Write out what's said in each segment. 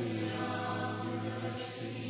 mercy, on mercy.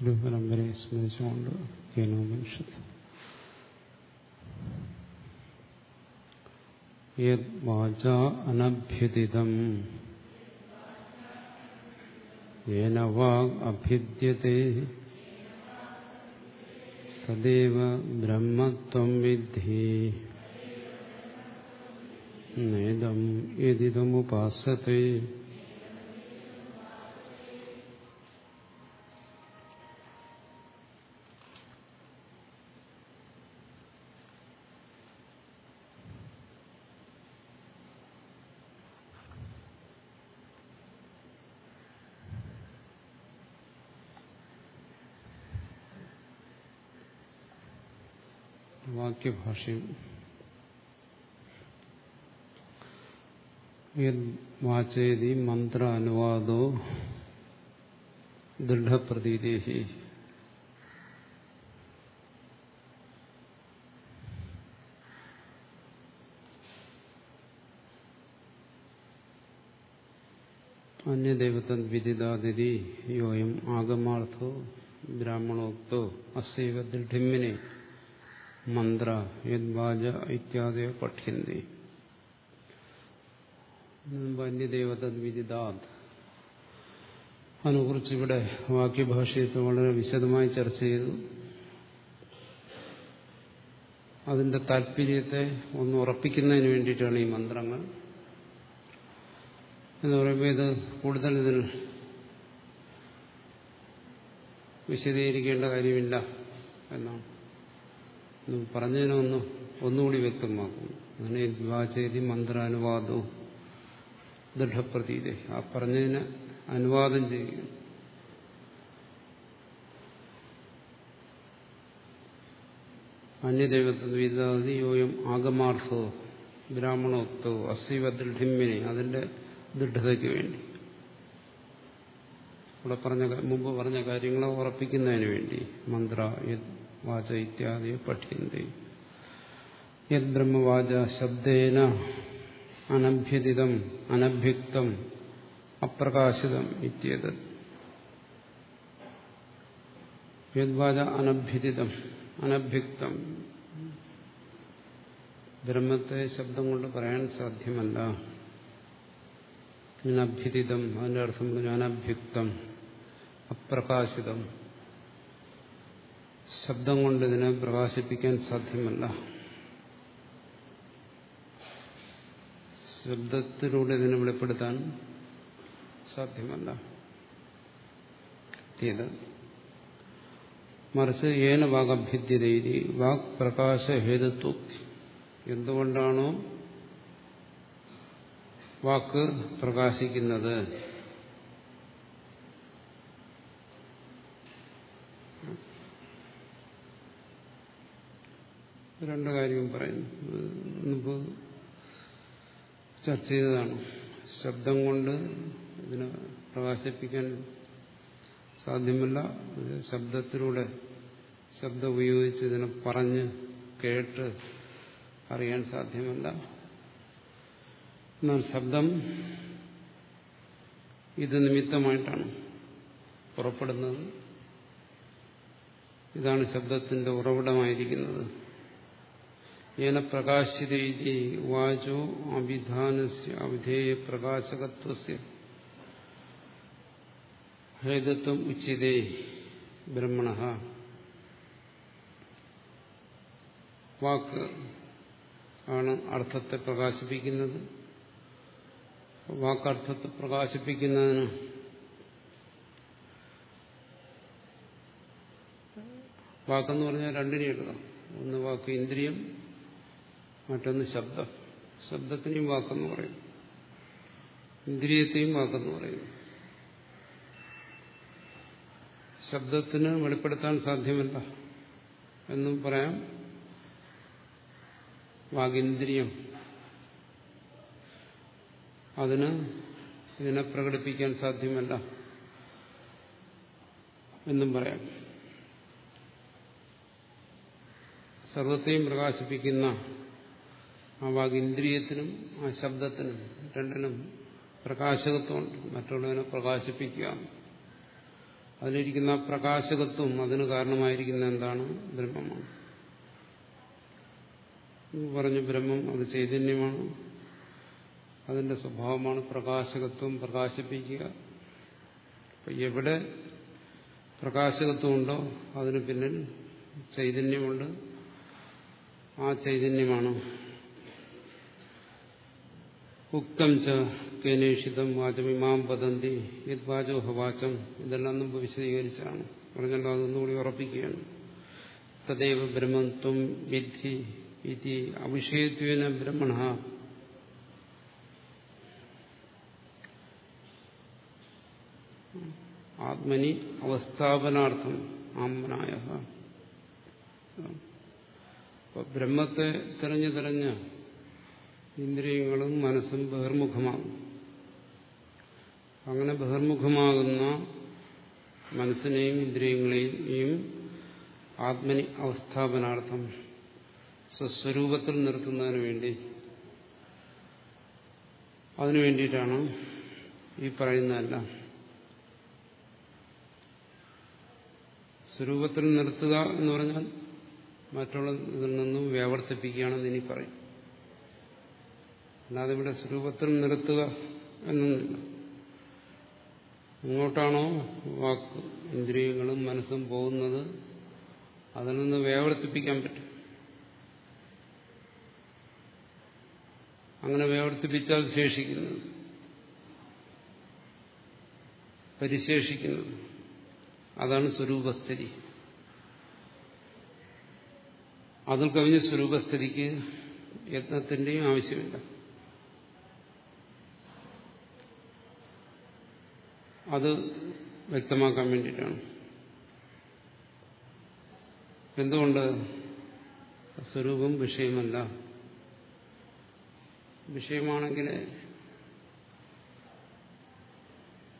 ഒരു പരമ്പരയെ സ്മരിച്ചുകൊണ്ട് കേനോപനിഷത്ത് യത് വാച അനഭ്യുദിതം യേന വാഗ് അഭിദ്യത്തെ തദേവ ബ്രഹ്മത്വം വിദ്ധി നേദം വാക്യഭാഷ്യം വാചേതി മന്ത്ര അനുവാദോ ദൃഢപ്രതീതേഹി അന്യദേവതൻ വിദിതാതിഥി യോയം ആഗമാർത്ഥോ ബ്രാഹ്മണോക്തോ അസൈവ ദൃഢിമ്മിനെ. മന്ത്ര യദ്വാജ ഇത്യാദയ പഠ്യന്തി അന്യദേവതദ്വിദിതാത് അതിനെക്കുറിച്ച് ഇവിടെ വാക്യഭാഷയത്തെ വളരെ വിശദമായി ചർച്ച ചെയ്തു. അതിന്റെ താല്പര്യത്തെ ഒന്ന് ഉറപ്പിക്കുന്നതിന് വേണ്ടിയിട്ടാണ് ഈ മന്ത്രങ്ങൾ. എന്ന് പറയുമ്പോൾ ഇത് കൂടുതൽ ഇതിൽ വിശദീകരിക്കേണ്ട കാര്യമില്ല എന്നാണ്. പറഞ്ഞതിനൊന്ന് ഒന്നുകൂടി വ്യക്തമാക്കും. അങ്ങനെ വിവാചേതി മന്ത്രാനുവാദവും ദൃഢപ്രതീതി. ആ പറഞ്ഞതിന് അനുവാദം ചെയ്യും അന്യദൈവത്വീതാതി യോയം ആഗമാർത്ഥോ ബ്രാഹ്മണോക്തോ അസീവ ദൃഢിമ്മിനെ അതിന്റെ ദൃഢതയ്ക്ക് വേണ്ടി. ഇവിടെ പറഞ്ഞ മുമ്പ് പറഞ്ഞ കാര്യങ്ങളെ ഉറപ്പിക്കുന്നതിന് വേണ്ടി മന്ത്ര വാച ഇത്യാദി പഠ്യന്തി. യദ്ബ്രഹ്മവാച ശബ്ദേന അനഭ്യതിതം അനഭ്യുക്തം അപ്രകാശിതം ഇത്യത് യദ്വാച അനഭ്യതിതം അനഭ്യുക്തം ബ്രഹ്മത്തെ ശബ്ദം കൊണ്ട് പറയാൻ സാധ്യമല്ല. അനഭ്യതിതം അതിന്റെ അർത്ഥം പറഞ്ഞു അനഭ്യുക്തം അപ്രകാശിതം. ശബ്ദം കൊണ്ട് ഇതിനെ പ്രകാശിപ്പിക്കാൻ സാധ്യമല്ല. ശബ്ദത്തിലൂടെ ഇതിനെ വെളിപ്പെടുത്താൻ സാധ്യമല്ല. മറിച്ച് ഏന വാഗഭ്യദ്യതീതി വാക് പ്രകാശ ഹേതുത്വ എന്തുകൊണ്ടാണോ വാക്ക് പ്രകാശിക്കുന്നത്? രണ്ട് കാര്യവും പറയുന്നു. മുമ്പ് ചർച്ച ചെയ്തതാണ്. ശബ്ദം കൊണ്ട് ഇതിനെ പ്രകാശിപ്പിക്കാൻ സാധ്യമല്ല. ശബ്ദത്തിലൂടെ ശബ്ദം ഉപയോഗിച്ച് ഇതിനെ പറഞ്ഞ് കേട്ട് അറിയാൻ സാധ്യമല്ല. എന്നാൽ ശബ്ദം ഇത് നിമിത്തമായിട്ടാണ് പുറപ്പെടുന്നത്. ഇതാണ് ശബ്ദത്തിന്റെ ഉറവിടമായിരിക്കുന്നത്. ഏന പ്രകാശിത വാചോ അഭിധാനസ്യ അവിധേയ പ്രകാശകത്വസ്യ ഹേതത്വം ഉച്ചിതേ ബ്രഹ്മണ വാക്ക് ആണ് അർത്ഥത്തെ പ്രകാശിപ്പിക്കുന്നത്. വാക്കർത്ഥത്തെ പ്രകാശിപ്പിക്കുന്നതിന് വാക്കെന്ന് പറഞ്ഞാൽ രണ്ടിനെ എടുക്കാം ഒന്ന് വാക്ക് ഇന്ദ്രിയം മറ്റൊന്ന് ശബ്ദം. ശബ്ദത്തിനെയും വാക്കെന്ന് പറയും. ഇന്ദ്രിയത്തെയും വാക്കെന്ന് പറയും. ശബ്ദത്തിന് വെളിപ്പെടുത്താൻ സാധ്യമല്ല എന്നും പറയാം. വാഗിന്ദ്രിയം. അതിന് ഇതിനെ പ്രകടിപ്പിക്കാൻ സാധ്യമല്ല എന്നും പറയാം. സർവത്തെയും പ്രകാശിപ്പിക്കുന്ന ആ വാഗിന്ദ്രിയത്തിനും ആ ശബ്ദത്തിനും രണ്ടിനും പ്രകാശകത്വമുണ്ട് മറ്റുള്ളവനെ പ്രകാശിപ്പിക്കുക അതിലിരിക്കുന്ന പ്രകാശകത്വം അതിന് കാരണമായിരിക്കുന്ന എന്താണ്? ബ്രഹ്മമാണ്. പറഞ്ഞു ബ്രഹ്മം അത് ചൈതന്യമാണ്. അതിന്റെ സ്വഭാവമാണ് പ്രകാശകത്വം പ്രകാശിപ്പിക്കുക. അപ്പൊ എവിടെ പ്രകാശകത്വമുണ്ടോ അതിന് പിന്നിൽ ചൈതന്യമുണ്ട്. ആ ചൈതന്യമാണ് ഉക്തം ച കേനേഷിതം വാചമിമാം പതന്തി വാചോ ഹവാചം ഇതെല്ലാം മുമ്പ് വിശദീകരിച്ചാണ്. പറഞ്ഞല്ലോ അതൊന്നുകൂടി ഉറപ്പിക്കുകയാണ്. തദൈവ ബ്രഹ്മത്വം വിധി ഇതി അവിഷയത്വേന ബ്രഹ്മണ. ആത്മനി അവസ്ഥാപനാർത്ഥം ആമനായ ബ്രഹ്മത്തെ തിരഞ്ഞു തിരഞ്ഞ് ഇന്ദ്രിയങ്ങളും മനസ്സും ബഹിർമുഖമാകും അങ്ങനെ ബഹിർമുഖമാകുന്ന മനസ്സിനെയും ഇന്ദ്രിയങ്ങളെയും ആത്മനി അവസ്ഥാപനാർത്ഥം സ്വസ്വരൂപത്തിൽ നിർത്തുന്നതിന് വേണ്ടി അതിനു വേണ്ടിയിട്ടാണ് ഈ പറയുന്നതെല്ലാം. സ്വരൂപത്തിൽ നിർത്തുക എന്ന് പറഞ്ഞാൽ മറ്റുള്ള ഇതിൽ നിന്നും വ്യാവർത്തിപ്പിക്കുകയാണെന്ന് ഇനി പറയും. അല്ലാതെ ഇവിടെ സ്വരൂപത്തിൽ നിർത്തുക എന്നൊന്നുമില്ല എങ്ങോട്ടാണോ വാക്ക് ഇന്ദ്രിയങ്ങളും മനസ്സും പോകുന്നത് അതിൽ നിന്ന് വേവർത്തിപ്പിക്കാൻ പറ്റും. അങ്ങനെ വേവർത്തിപ്പിച്ചാൽ ശേഷിക്കുന്നത് പരിശേഷിക്കുന്നത്. അതാണ് സ്വരൂപസ്ഥിതി. അതിൽ കവിഞ്ഞ സ്വരൂപസ്ഥിതിക്ക് യത്നത്തിന്റെയും ആവശ്യമില്ല. അത് വ്യക്തമാക്കാൻ വേണ്ടിയിട്ടാണ്. എന്തുകൊണ്ട് സ്വരൂപം വിഷയമല്ല? വിഷയമാണെങ്കിൽ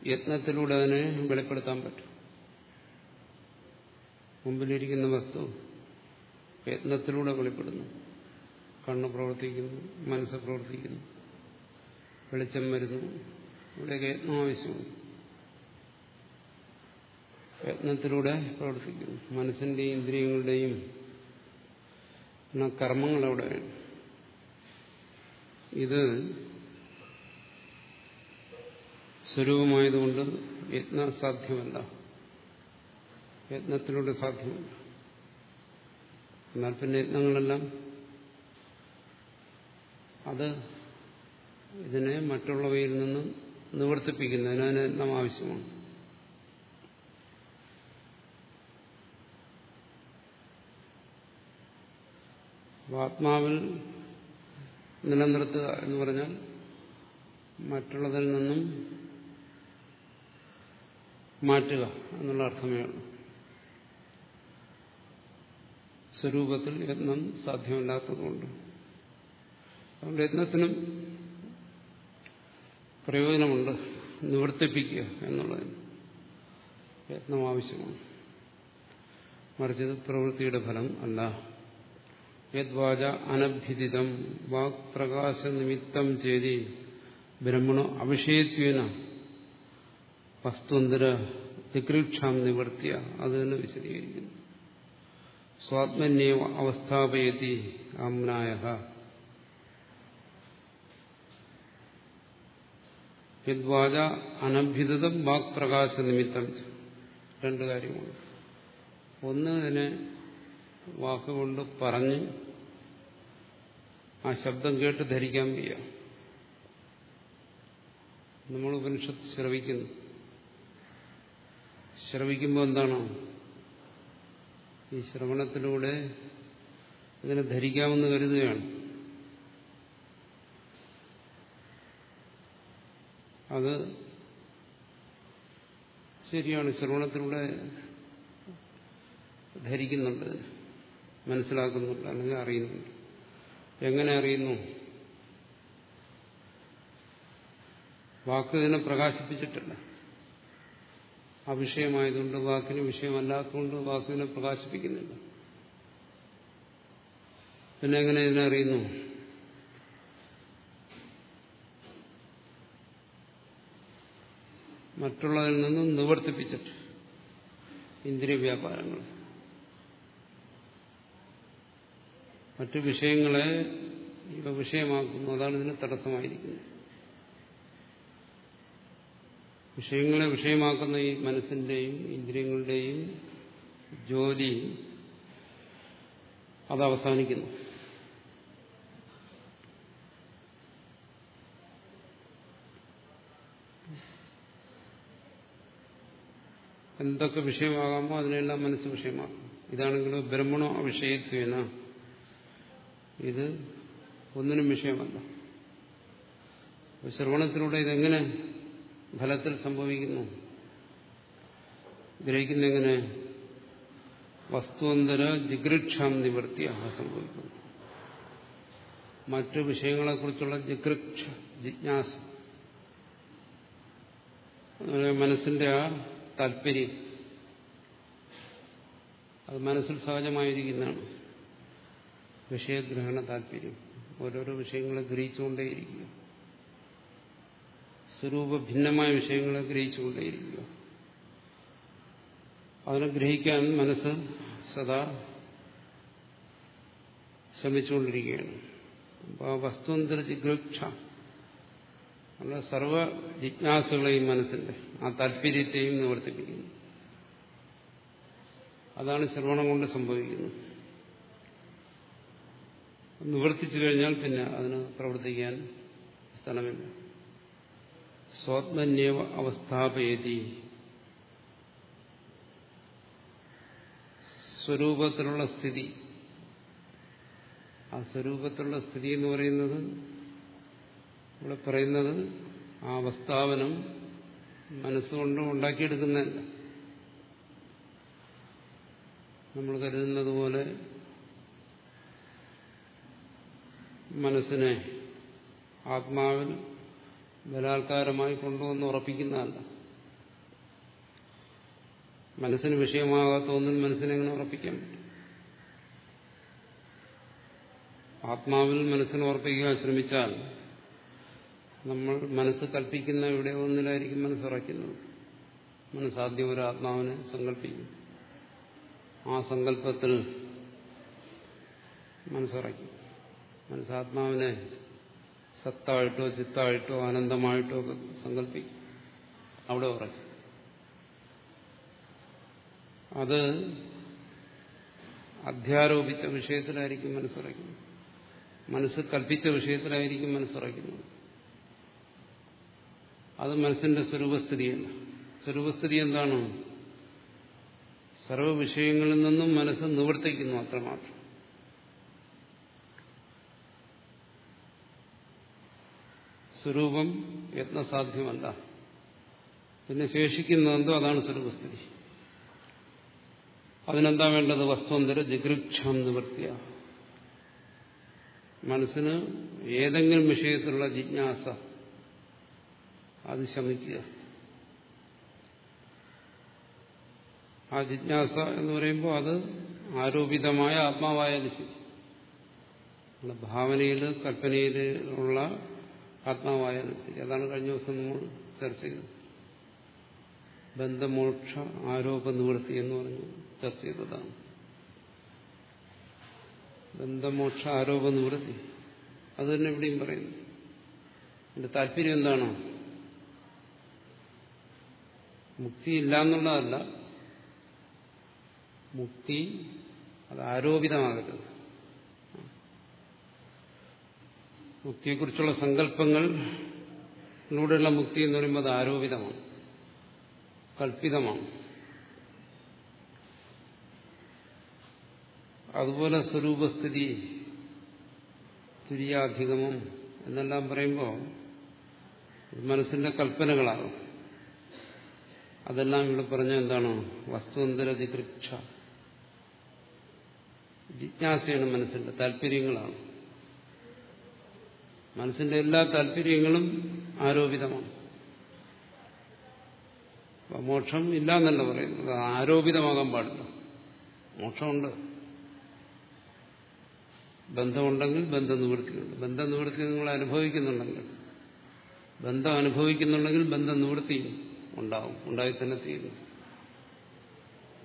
യത്നത്തിലൂടെ അതിനെ വെളിപ്പെടുത്താൻ പറ്റും. മുമ്പിലിരിക്കുന്ന വസ്തു യത്നത്തിലൂടെ വെളിപ്പെടുന്നു. കണ്ണ് പ്രവർത്തിക്കുന്നു മനസ്സ് പ്രവർത്തിക്കുന്നു വെളിച്ചം വരുന്നു. ഇവിടെയൊക്കെ യത്നം ആവശ്യമുണ്ട് യത്നത്തിലൂടെ പ്രവർത്തിക്കുന്നു. മനസ്സിന്റെയും ഇന്ദ്രിയങ്ങളുടെയും കർമ്മങ്ങൾ അവിടെ വേണം. ഇത് സ്വരൂപമായതുകൊണ്ട് യത്ന സാധ്യമല്ല. യത്നത്തിലൂടെ സാധ്യമല്ല. എന്നാൽ പിന്നെ യത്നങ്ങളെല്ലാം അത് ഇതിനെ മറ്റുള്ളവയിൽ നിന്ന് നിവർത്തിപ്പിക്കുന്നതിന് അതിന് യത്നം ആവശ്യമാണ്. ആത്മാവിൽ നിലനിർത്തുക എന്ന് പറഞ്ഞാൽ മറ്റുള്ളതിൽ നിന്നും മാറ്റുക എന്നുള്ള അർത്ഥമേ ഉള്ളൂ. സ്വരൂപത്തിൽ യത്നം സാധ്യമല്ലാത്തതുകൊണ്ട്. അതുകൊണ്ട് യത്നത്തിനും പ്രയോജനമുണ്ട്. നിവർത്തിപ്പിക്കുക എന്നുള്ളതിന് യത്നം ആവശ്യമാണ്. മറിച്ചത് പ്രവൃത്തിയുടെ ഫലം അല്ല. യദ്വാച അനഭ്യതിതം വാക് പ്രകാശ നിമിത്തം ചേരി ബ്രഹ്മണോ അവിഷയത്വേന വസ്തുന്തര ജിഗൃക്ഷാം നിവർത്തിയ. അത് തന്നെ വിശദീകരിക്കുന്നു. സ്വാത്മന്യവ അവസ്ഥാപയതി ആംനായ യദ്വാച അനഭ്യുതം വാക് പ്രകാശ നിമിത്തം രണ്ട് കാര്യമാണ് ഒന്ന് ഇതിനെ വാക്കുകൊണ്ട് പറഞ്ഞ് ആ ശബ്ദം കേട്ട് ധരിക്കാൻ വയ്യ. നമ്മൾ ഉപനിഷത്ത് ശ്രവിക്കുന്നു. ശ്രവിക്കുമ്പോൾ എന്താണ്? ഈ ശ്രവണത്തിലൂടെ ഇതിനെ ധരിക്കാമെന്ന് കരുതുകയാണ്. അത് ശരിയാണ്. ശ്രവണത്തിലൂടെ ധരിക്കുന്നുണ്ട്. മനസ്സിലാക്കുന്നുണ്ട് അല്ലെങ്കിൽ അറിയുന്നുണ്ട്. എങ്ങനെ അറിയുന്നു? വാക്ക് ഇതിനെ പ്രകാശിപ്പിച്ചിട്ടില്ല അവിഷയമായതുകൊണ്ട് വാക്കിന് വിഷയമല്ലാത്തതുകൊണ്ട് വാക്കിനെ പ്രകാശിപ്പിക്കുന്നില്ല. പിന്നെ എങ്ങനെ ഇതിനെ അറിയുന്നു? മറ്റുള്ളതിൽ നിന്നും നിവർത്തിപ്പിച്ചിട്ട്. ഇന്ദ്രിയ വ്യാപാരങ്ങൾ. മറ്റു വിഷയങ്ങളെ ഇവ വിഷയമാക്കുന്നു. അതാണ് ഇതിന് തടസ്സമായിരിക്കുന്നത്. വിഷയങ്ങളെ വിഷയമാക്കുന്ന ഈ മനസ്സിന്റെയും ഇന്ദ്രിയങ്ങളുടെയും ജോലി അത് അവസാനിക്കുന്നു. എന്തൊക്കെ വിഷയമാകാമോ അതിനെല്ലാം മനസ്സ് വിഷയമാക്കും. ഇതാണെങ്കിലും ബ്രഹ്മണോ അവിഷയത്വേന ഇത് ഒന്നിനും വിഷയമല്ല. ശ്രവണത്തിലൂടെ ഇതെങ്ങനെ ഫലത്തിൽ സംഭവിക്കുന്നു? ഗ്രഹിക്കുന്ന എങ്ങനെ? വസ്തുവന്തര ജിഗൃക്ഷാം നിവർത്തിയ സംഭവിക്കുന്നു. മറ്റു വിഷയങ്ങളെക്കുറിച്ചുള്ള ജിഗൃക്ഷ ജിജ്ഞാസ. മനസ്സിന്റെ ആ താല്പര്യം. അത് മനസ്സിൽ സഹജമായിരിക്കുന്നതാണ്. വിഷയഗ്രഹണ താല്പര്യം. ഓരോരോ വിഷയങ്ങളെ ഗ്രഹിച്ചുകൊണ്ടേയിരിക്കുക. സ്വരൂപ ഭിന്നമായ വിഷയങ്ങളെ ഗ്രഹിച്ചുകൊണ്ടേയിരിക്കുക. അതിനെ ഗ്രഹിക്കാൻ മനസ്സ് സദാ ശ്രമിച്ചുകൊണ്ടിരിക്കുകയാണ്. അപ്പോൾ ആ വസ്തുന്തര ജിഗ്രക്ഷ സർവ ജിജ്ഞാസുകളെയും മനസ്സിന്റെ ആ താല്പര്യത്തെയും നിവർത്തിപ്പിക്കുന്നു. അതാണ് ശ്രവണം കൊണ്ട് സംഭവിക്കുന്നത്. നിവർത്തിച്ചു കഴിഞ്ഞാൽ പിന്നെ അതിന് പ്രവർത്തിക്കാൻ സ്ഥലമില്ല. സ്വാത്മന്യവ അവസ്ഥാപയതി. സ്വരൂപത്തിലുള്ള സ്ഥിതി. ആ സ്വരൂപത്തിലുള്ള സ്ഥിതി എന്ന് പറയുന്നത് ഇവിടെ പറയുന്നത് ആ അവസ്ഥാപനം മനസ്സുകൊണ്ട് ഉണ്ടാക്കിയെടുക്കുന്നതല്ല. നമ്മൾ കരുതുന്നത് പോലെ മനസ്സിനെ ആത്മാവിൽ ബലാത്കാരമായി കൊണ്ടുവന്ന് ഉറപ്പിക്കുന്നതല്ല. മനസ്സിന് വിഷയമാകാത്ത ഒന്നും മനസ്സിനെങ്ങനെ ഉറപ്പിക്കാൻ പറ്റും? ആത്മാവിൽ മനസ്സിനെ ഉറപ്പിക്കാൻ ശ്രമിച്ചാൽ നമ്മൾ മനസ്സ് കൽപ്പിക്കുന്ന ഇവിടെ ഒന്നിലായിരിക്കും മനസ്സുറയ്ക്കുന്നത് മനസ്സാദ്യം ഒരു ആത്മാവിനെ സങ്കല്പിക്കും ആ സങ്കല്പത്തിൽ മനസ്സുറയ്ക്കും മനസ്സാത്മാവിനെ സത്തായിട്ടോ ചിത്തായിട്ടോ ആനന്ദമായിട്ടോ ഒക്കെ സങ്കല്പിക്കും. അവിടെ പറയും അത് അധ്യാരോപിച്ച വിഷയത്തിലായിരിക്കും മനസ്സുറയ്ക്കുന്നത്. മനസ്സ് കൽപ്പിച്ച വിഷയത്തിലായിരിക്കും മനസ്സുറയ്ക്കുന്നത്. അത് മനസ്സിന്റെ സ്വരൂപസ്ഥിതിയല്ല സ്വരൂപസ്ഥിതി എന്താണ്? സർവവിഷയങ്ങളിൽ നിന്നും മനസ്സ് നിവർത്തിക്കുന്നു അത്രമാത്രം. സ്വരൂപം യത്നസാധ്യമല്ല പിന്നെ ശേഷിക്കുന്നതെന്തോ അതാണ് സ്വരൂപസ്ഥിതി. അതിനെന്താ വേണ്ടത്? വസ്തുവന്തര ജിഗൃക്ഷം നിവൃത്തിയ മനസ്സിന് ഏതെങ്കിലും വിഷയത്തിലുള്ള ജിജ്ഞാസ അത് ശമിക്കുക ആ ജിജ്ഞാസ എന്ന് പറയുമ്പോൾ അത് ആരോപിതമായ ആത്മാവായാലും ശരി ഭാവനയിൽ കൽപ്പനയിൽ ആത്മാവായാലും ശരി അതാണ് കഴിഞ്ഞ ദിവസം നമ്മൾ ചർച്ച ചെയ്തത്. ബന്ധമോക്ഷ ആരോപ നിവൃത്തി എന്ന് പറഞ്ഞു ചർച്ച ചെയ്തതാണ്. ബന്ധമോക്ഷ ആരോപ നിവൃത്തി. അത് തന്നെ ഇവിടെയും പറയുന്നു. എന്റെ താല്പര്യം എന്താണോ? മുക്തി ഇല്ല എന്നുള്ളതല്ല മുക്തി അത് ആരോപിതമാകരുത്. മുക്തിയെക്കുറിച്ചുള്ള സങ്കല്പങ്ങളിലൂടെയുള്ള മുക്തി എന്ന് പറയുമ്പോൾ അത് ആരോപിതമാണ് കൽപ്പിതമാണ്. അതുപോലെ സ്വരൂപസ്ഥിതി തുര്യാധിഗമം എന്നെല്ലാം പറയുമ്പോൾ മനസ്സിന്റെ കൽപ്പനകളാകും. അതെല്ലാം ഇവിടെ പറഞ്ഞ എന്താണ്? വസ്തുവന്തരതികൃക്ഷ ജിജ്ഞാസയാണ് മനസ്സിന്റെ താല്പര്യങ്ങളാണ്. മനസ്സിന്റെ എല്ലാ താല്പര്യങ്ങളും ആരോപിതമാണ്. മോക്ഷം ഇല്ല എന്നല്ല പറയുന്നത് ആരോപിതമാകാൻ പാടില്ല. മോക്ഷമുണ്ട്. ബന്ധമുണ്ടെങ്കിൽ ബന്ധം നിവൃത്തിയുണ്ട്. ബന്ധം നിവൃത്തി നിങ്ങൾ അനുഭവിക്കുന്നുണ്ടെങ്കിൽ ബന്ധം അനുഭവിക്കുന്നുണ്ടെങ്കിൽ ബന്ധം നിവൃത്തി ഉണ്ടാവും ഉണ്ടായി തന്നെ തീരും.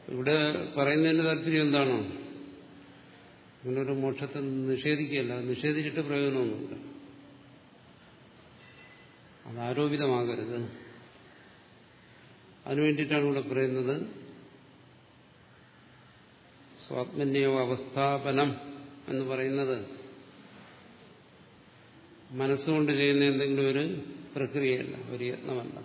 ഇവിടെ പറയുന്നതിന്റെ താല്പര്യം എന്താണോ? നിങ്ങളൊരു മോക്ഷത്തെ നിഷേധിക്കുകയല്ല. നിഷേധിച്ചിട്ട് പ്രയോജനമൊന്നുമില്ല. അത് ആരോപിതമാകരുത്. അതിനുവേണ്ടിയിട്ടാണ് ഇവിടെ പറയുന്നത് സ്വാത്മന്യവ അവസ്ഥാപനം എന്ന് പറയുന്നത് മനസ്സുകൊണ്ട് ചെയ്യുന്ന എന്തെങ്കിലും ഒരു പ്രക്രിയയല്ല ഒരു യത്നമല്ല.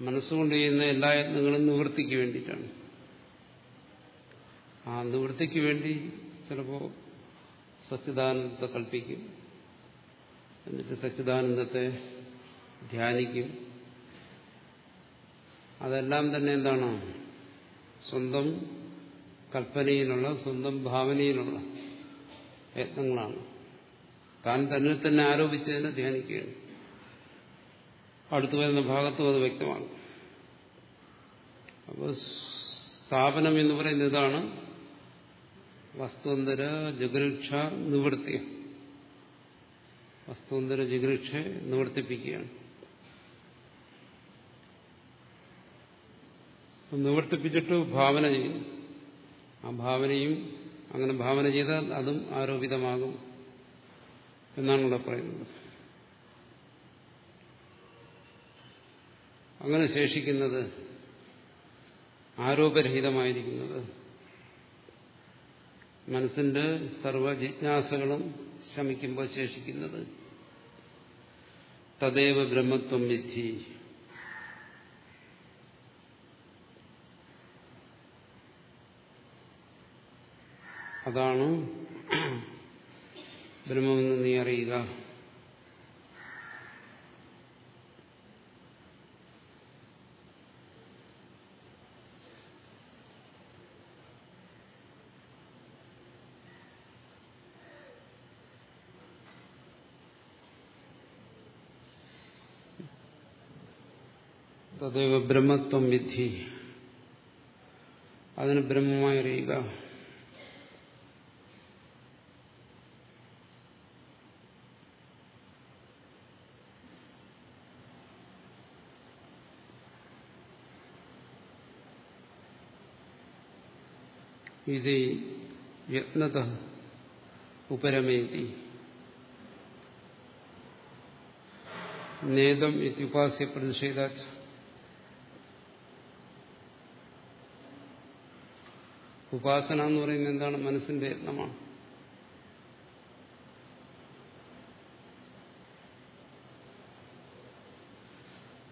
മനസ്സുകൊണ്ട് ചെയ്യുന്ന എല്ലാ യത്നങ്ങളും നിവൃത്തിക്ക് വേണ്ടിയിട്ടാണ്. ആ നിവൃത്തിക്ക് വേണ്ടി ചിലപ്പോൾ സച്ചിദാനന്ദത്തെ കൽപ്പിക്കും. എന്നിട്ട് സച്ചിദാനന്ദത്തെ ധ്യാനിക്കും. അതെല്ലാം തന്നെ എന്താണ്? സ്വന്തം കൽപ്പനയിലുള്ള സ്വന്തം ഭാവനയിലുള്ള യത്നങ്ങളാണ്. താൻ തന്നെ തന്നെ ആരോപിച്ചതിനെ ധ്യാനിക്കുകയാണ്. അടുത്തു വരുന്ന ഭാഗത്തും അത് വ്യക്തമാണ്. അപ്പോൾ സ്ഥാപനം എന്ന് പറയുന്ന ഇതാണ് വസ്തുതര ജഗരക്ഷ നിവൃത്തി. വസ്തുവന്തര ജിഗൃക്ഷ നിവർത്തിപ്പിക്കുകയാണ്. നിവർത്തിപ്പിച്ചിട്ട് ഭാവന ചെയ്യും. ആ ഭാവനയും അങ്ങനെ ഭാവന ചെയ്താൽ അതും ആരോപിതമാകും എന്നാണ് ഇവിടെ പറയുന്നത്. അങ്ങനെ ശേഷിക്കുന്നത് ആരോപരഹിതമായിരിക്കുന്നത് മനസ്സിന്റെ സർവ ജിജ്ഞാസകളും ശമിക്കുമ്പോൾ ശേഷിക്കുന്നത് തദൈവ ബ്രഹ്മത്വം വിധി. അതാണ് ബ്രഹ്മമെന്ന് നീ അറിയുക. തദൈവ ബ്രഹ്മത്വം വിധി അതിന് ബ്രഹ്മമായി അറിയുക ഇത് യത്നത ഉപരമേതി നേതം ഇത്യുപാസ്യ പ്രതിഷേധാച്ച ഉപാസന എന്ന് പറയുന്നത് എന്താണ്? മനസ്സിന്റെ യത്നമാണ്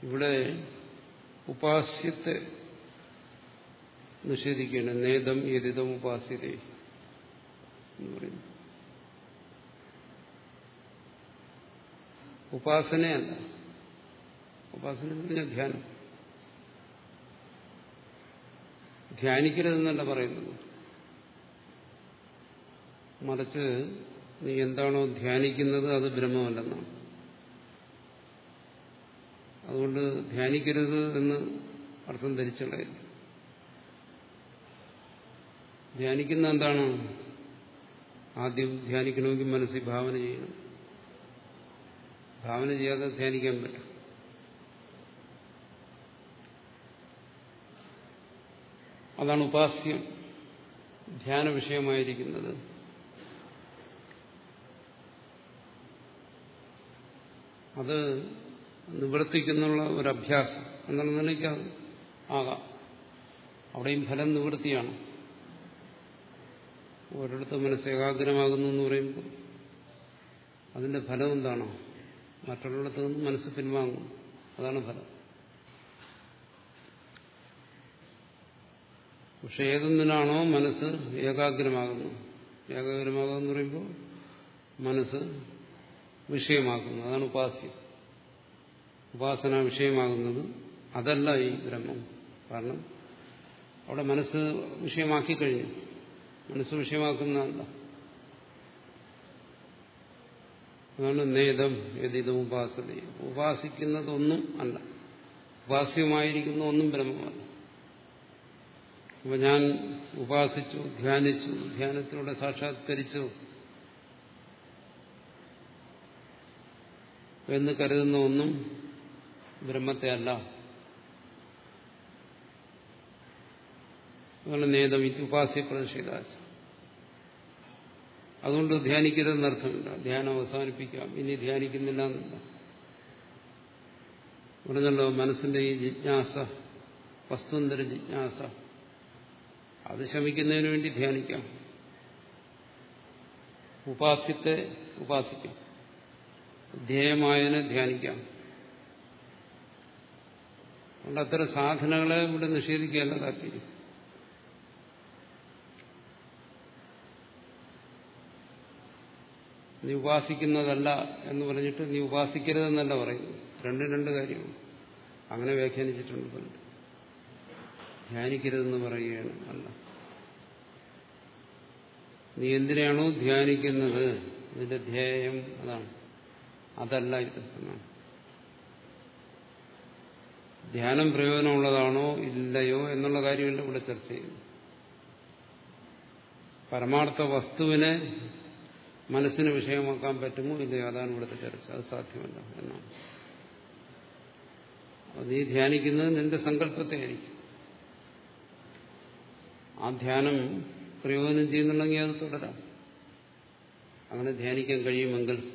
ഇവിടെ ഉപാസ്യത്തെ നിഷേധിക്കുകയാണ്. നേതം യതിതം ഉപാസ്യത എന്ന് പറയുന്നു. ഉപാസനയല്ല. ഉപാസന എന്ന് പറഞ്ഞാൽ ധ്യാനം. ധ്യാനിക്കരുതെന്നല്ല പറയുന്നത്. മറിച്ച് നീ എന്താണോ ധ്യാനിക്കുന്നത് അത് ബ്രഹ്മമല്ലെന്നാണ്. അതുകൊണ്ട് ധ്യാനിക്കരുത് എന്ന് അർത്ഥം ധരിച്ചുള്ള ധ്യാനിക്കുന്ന എന്താണ്? ആദ്യം ധ്യാനിക്കണമെങ്കിൽ മനസ്സിൽ ഭാവന ചെയ്യണം. ഭാവന ചെയ്യാതെ ധ്യാനിക്കാൻ പറ്റും അതാണ് ഉപാസ്യം ധ്യാന വിഷയമായിരിക്കുന്നത്. അത് നിവർത്തിക്കുന്നുള്ള ഒരു അഭ്യാസം എന്നാണ് നിലയ്ക്ക് അത് ആകാം. അവിടെയും ഫലം നിവൃത്തിയാണ്. ഒരിടത്ത് മനസ്സ് ഏകാഗ്രമാകുന്നു എന്ന് പറയുമ്പോൾ അതിന്റെ ഫലം എന്താണോ? മറ്റുള്ളിടത്ത് നിന്ന് മനസ്സ് പിൻവാങ്ങും അതാണ് ഫലം. പക്ഷെ ഏതൊന്നിനാണോ മനസ്സ് ഏകാഗ്രമാകുന്നു. ഏകാഗ്രമാകുമെന്ന് പറയുമ്പോൾ മനസ്സ് വിഷയമാക്കുന്നു അതാണ് ഉപാസ്യം. ഉപാസന വിഷയമാകുന്നത് അതല്ല ഈ ബ്രഹ്മം. കാരണം അവിടെ മനസ്സ് വിഷയമാക്കി കഴിഞ്ഞു. മനസ്സ് വിഷയമാക്കുന്നതല്ല. അതാണ് നേതം യതിതം ഉപാസത ഉപാസിക്കുന്നതൊന്നും അല്ല. ഉപാസ്യമായിരിക്കുന്ന ഒന്നും ബ്രഹ്മമല്ല. അപ്പൊ ഞാൻ ഉപാസിച്ചു ധ്യാനിച്ചു ധ്യാനത്തിലൂടെ സാക്ഷാത്കരിച്ചു. എന്ന് കരുതുന്ന ഒന്നും ബ്രഹ്മത്തെ അല്ല അതുകൊണ്ട് നേതം ഉപാസ്യ പ്രതിഷേധാച്ച അതുകൊണ്ട് ധ്യാനിക്കരുതെന്നർത്ഥമില്ല ധ്യാനം അവസാനിപ്പിക്കാം. ഇനി ധ്യാനിക്കുന്നില്ല എന്നില്ല. പറഞ്ഞല്ലോ മനസ്സിന്റെ ഈ ജിജ്ഞാസ വസ്തുന്തര ജിജ്ഞാസ. അത് ശമിക്കുന്നതിന് വേണ്ടി ധ്യാനിക്കാം. ഉപാസ്യത്തെ ഉപാസിക്കാം. ധ്യേയമായതിനെ ധ്യാനിക്കാം. അതുകൊണ്ട് അത്തരം സാധനങ്ങളെ ഇവിടെ നിഷേധിക്കുകയല്ല താല്പര്യം. നീ ഉപാസിക്കുന്നതല്ല എന്ന് പറഞ്ഞിട്ട് നീ ഉപാസിക്കരുതെന്നല്ല പറയുന്നു രണ്ടും രണ്ട് കാര്യമാണ് അങ്ങനെ വ്യാഖ്യാനിച്ചിട്ടുണ്ട് പണ്ട്. ധ്യാനിക്കരുതെന്ന് പറയുകയാണ് അല്ല. നീ എന്തിനാണോ ധ്യാനിക്കുന്നത്? നിന്റെ ധ്യേയം അതാണ്. അതല്ല ഇത്. ധ്യാനം പ്രയോജനമുള്ളതാണോ? ഇല്ലയോ എന്നുള്ള കാര്യമല്ല ഇവിടെ ചർച്ച ചെയ്യുന്നു. പരമാർത്ഥ വസ്തുവിനെ മനസ്സിന് വിഷയമാക്കാൻ പറ്റുമോ? ഇല്ലയോ? അതാണ് ഇവിടുത്തെ ചർച്ച. അത് സാധ്യമല്ല എന്നാണ്. നീ ധ്യാനിക്കുന്നത് നിന്റെ സങ്കല്പത്തെ ആയിരിക്കും ആ ധ്യാനം പ്രയോജനം ചെയ്യുന്നുണ്ടെങ്കിൽ അത് തുടരാം. അങ്ങനെ ധ്യാനിക്കാൻ കഴിയുമെങ്കിൽ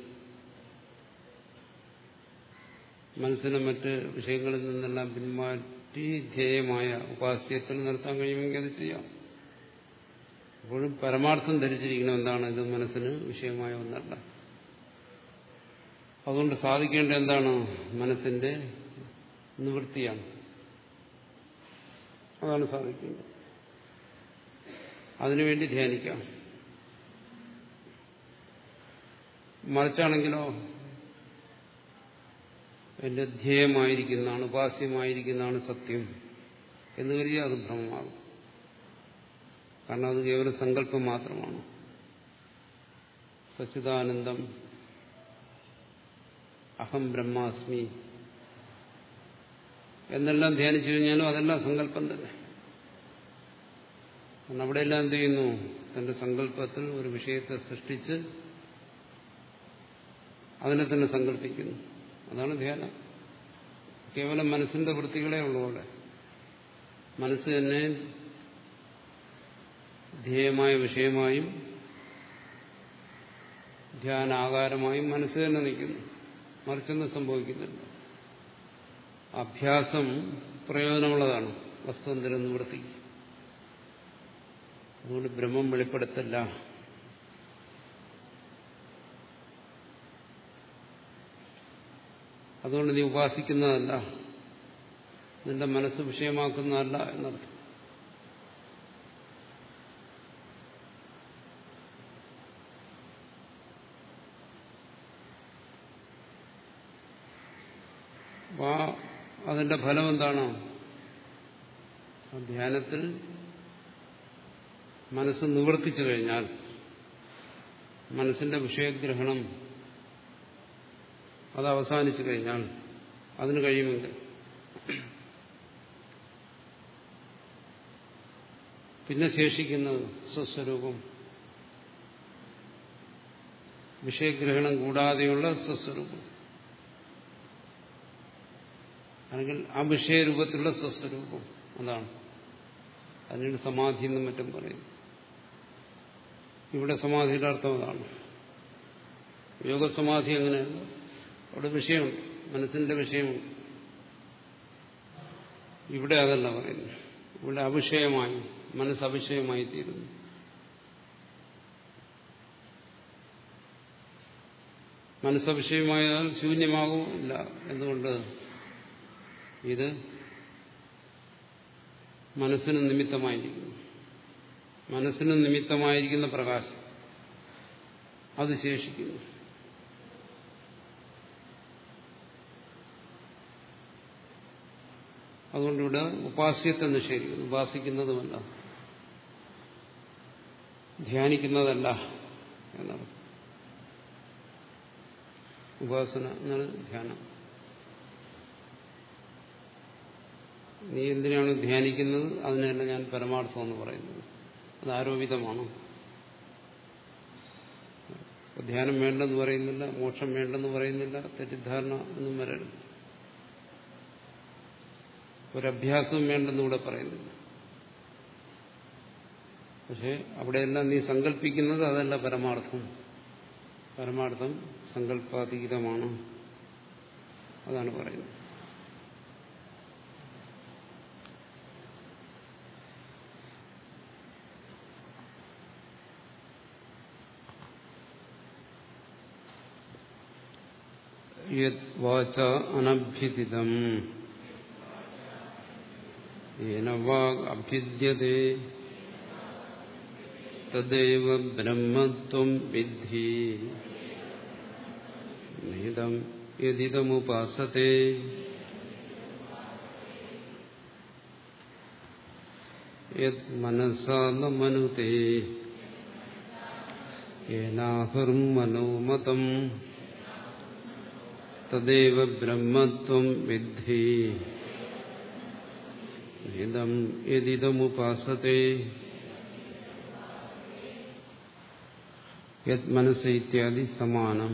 മനസ്സിനെ മറ്റ് വിഷയങ്ങളിൽ നിന്നെല്ലാം പിന്മാറ്റി ധ്യേയമായ ഉപാസ്യത്തിൽ നിർത്താൻ കഴിയുമെങ്കിൽ അത് ചെയ്യാം. അപ്പോഴും പരമാർത്ഥം ധരിച്ചിരിക്കണം എന്താണ് ഇത് മനസ്സിന് വിഷയമായ ഒന്നല്ല. അതുകൊണ്ട് സാധിക്കേണ്ട എന്താണ്? മനസ്സിന്റെ നിവൃത്തിയാണ്. അതാണ് സാധിക്കുന്നത് അതിനുവേണ്ടി ധ്യാനിക്കാം. മറിച്ചാണെങ്കിലോ എന്റെ ധ്യേയമായിരിക്കുന്നതാണ് ഉപാസ്യമായിരിക്കുന്നതാണ് സത്യം. എന്ന് കരുതിയാൽ അത് ഭ്രമമാകും. കാരണം അത് കേവലം സങ്കല്പം മാത്രമാണ്. സച്ചിദാനന്ദം അഹം ബ്രഹ്മാസ്മി എന്നെല്ലാം ധ്യാനിച്ചു കഴിഞ്ഞാലും അതെല്ലാം സങ്കല്പം തന്നെ. കാരണം അവിടെയെല്ലാം എന്ത് ചെയ്യുന്നു? തന്റെ സങ്കല്പത്തിൽ ഒരു വിഷയത്തെ സൃഷ്ടിച്ച് അതിനെ തന്നെ സങ്കല്പിക്കുന്നു. അതാണ് ധ്യാനം. കേവലം മനസ്സിന്റെ വൃത്തികളെ ഉള്ളൂ അവിടെ. മനസ്സ് തന്നെ ധ്യേയമായ വിഷയമായും ധ്യാനാകാരമായും മനസ്സ് തന്നെ നിൽക്കുന്നു. മറിച്ചൊന്നും സംഭവിക്കുന്നില്ല. അഭ്യാസം പ്രയോജനമുള്ളതാണ്. വസ്തുവന്തരം നിവൃത്തിക്ക് അതുകൊണ്ട് ബ്രഹ്മം വെളിപ്പെടുത്തല്ല. അതുകൊണ്ട് നീ ഉപാസിക്കുന്നതല്ല. നിന്റെ മനസ്സ് വിഷയമാക്കുന്നതല്ല എന്നർത്ഥം. അതിന്റെ ഫലം എന്താണ് ധ്യാനത്തിൽ മനസ്സ് നിവർത്തിച്ചു കഴിഞ്ഞാൽ മനസ്സിന്റെ വിഷയഗ്രഹണം അത് അവസാനിച്ചു കഴിഞ്ഞാൽ അതിന് കഴിയുമെങ്കിൽ പിന്നെ ശേഷിക്കുന്നത് സ്വസ്വരൂപം വിഷയഗ്രഹണം കൂടാതെയുള്ള സ്വസ്വരൂപം. അല്ലെങ്കിൽ ആ വിഷയരൂപത്തിലുള്ള സ്വസ്വരൂപം അതാണ്. അതിനാണ് സമാധി എന്നും മറ്റും പറയും ഇവിടെ സമാധിയുടെ അർത്ഥം അതാണ്. യോഗസമാധി എങ്ങനെയാണ്? അവിടെ വിഷയം മനസ്സിന്റെ വിഷയമുണ്ട്. ഇവിടെ അതല്ല പറയുന്നു ഇവിടെ അവിഷയമായി മനസ്സ് അവിഷയമായി തീരുന്നു. മനസ്സവിഷയമായാൽ ശൂന്യമാകും ഇല്ല. എന്തുകൊണ്ട്? ഇത് മനസ്സിന് നിമിത്തമായിരിക്കുന്നു. മനസ്സിന് നിമിത്തമായിരിക്കുന്ന പ്രകാശം. അത് ശേഷിക്കുന്നു. അതുകൊണ്ട് ഇവിടെ ഉപാസ്യത്തെ നിഷേധിക്കുന്നു. ഉപാസിക്കുന്നതുമല്ല. ധ്യാനിക്കുന്നതല്ല എന്നാണ് ഉപാസന എന്നാണ് ധ്യാനം. നീ എന്തിനാണ് ധ്യാനിക്കുന്നത്? അതിനല്ല ഞാൻ പരമാർത്ഥം എന്ന് പറയുന്നത്. അത് ആരോപിതമാണ് ധ്യാനം വേണ്ടെന്ന് പറയുന്നില്ല മോക്ഷം വേണ്ടെന്ന് പറയുന്നില്ല തെറ്റിദ്ധാരണ ഒന്നും വരരുത്. ഒരഭ്യാസവും വേണ്ടെന്ന് ഇവിടെ പറയുന്നില്ല. പക്ഷെ അവിടെയെല്ലാം നീ സങ്കല്പിക്കുന്നത് അതല്ല പരമാർത്ഥം. പരമാർത്ഥം സങ്കല്പാതീതമാണ് അതാണ് പറയുന്നത്. യദ്വാച അനഭ്യുദിതം യേന വാഗ് അഭ്യുദ്യത്തെ തദ്ദേവ ബ്രഹ്മത്വം വിദ്ധി നിഹിതം യദിതമുപാസത്തെ യത് മനസാ ന മനുതേ യേനാഹുർമനോമതം ബ്രഹ്മത്വം വിദ്ധി ഇതം യദിതമുപാസത്തെ യത് മനസ്സ് ഇത്യാദി സമാനം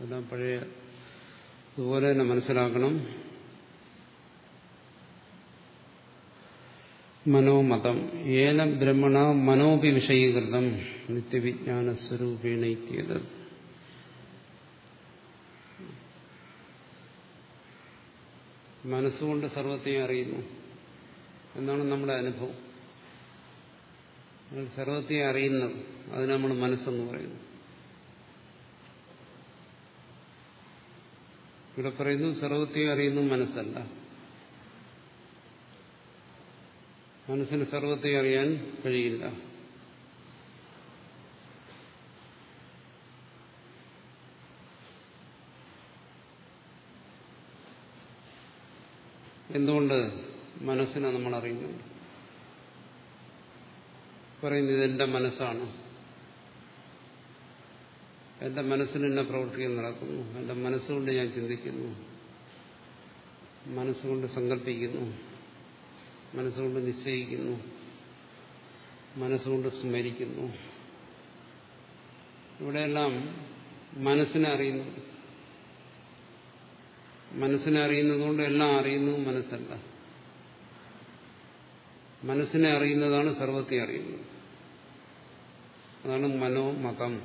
എല്ലാം പഴയ അതുപോലെ തന്നെ മനസ്സിലാക്കണം। മനോമതം. ഏന ബ്രഹ്മണ മനോപി വിഷയീകൃതം നിത്യവിജ്ഞാന സ്വരൂപേണ ഇത്യത് മനസ്സുകൊണ്ട് സർവത്തെയും അറിയുന്നു. എന്നാണ് നമ്മുടെ അനുഭവം. സർവത്തെയും അറിയുന്നത്. അതിന് നമ്മൾ മനസ്സെന്ന് പറയുന്നു ഇവിടെ പറയുന്നു സർവത്തെയും അറിയുന്നു മനസ്സല്ല. മനസ്സിന് സർവത്തെയും അറിയാൻ കഴിയില്ല. എന്തുകൊണ്ട് മനസ്സിനെ നമ്മൾ അറിയുന്നുണ്ട്? പറയുന്നത് ഇതെന്റെ മനസ്സാണ്. എന്റെ മനസ്സിന് എന്നെ പ്രവർത്തിക്കാൻ നടക്കുന്നു. എന്റെ മനസ്സുകൊണ്ട് ഞാൻ ചിന്തിക്കുന്നു. മനസ്സുകൊണ്ട് സങ്കല്പിക്കുന്നു. മനസ്സുകൊണ്ട് നിശ്ചയിക്കുന്നു. മനസ്സുകൊണ്ട് സ്മരിക്കുന്നു. ഇവിടെയെല്ലാം മനസ്സിനെ അറിയുന്നു മനസ്സിനെ അറിയുന്നതുകൊണ്ട് എല്ലാം അറിയുന്നു മനസ്സല്ല. മനസ്സിനെ അറിയുന്നതാണ് സർവത്തെ അറിയുന്നത്. അതാണ് മനോമകം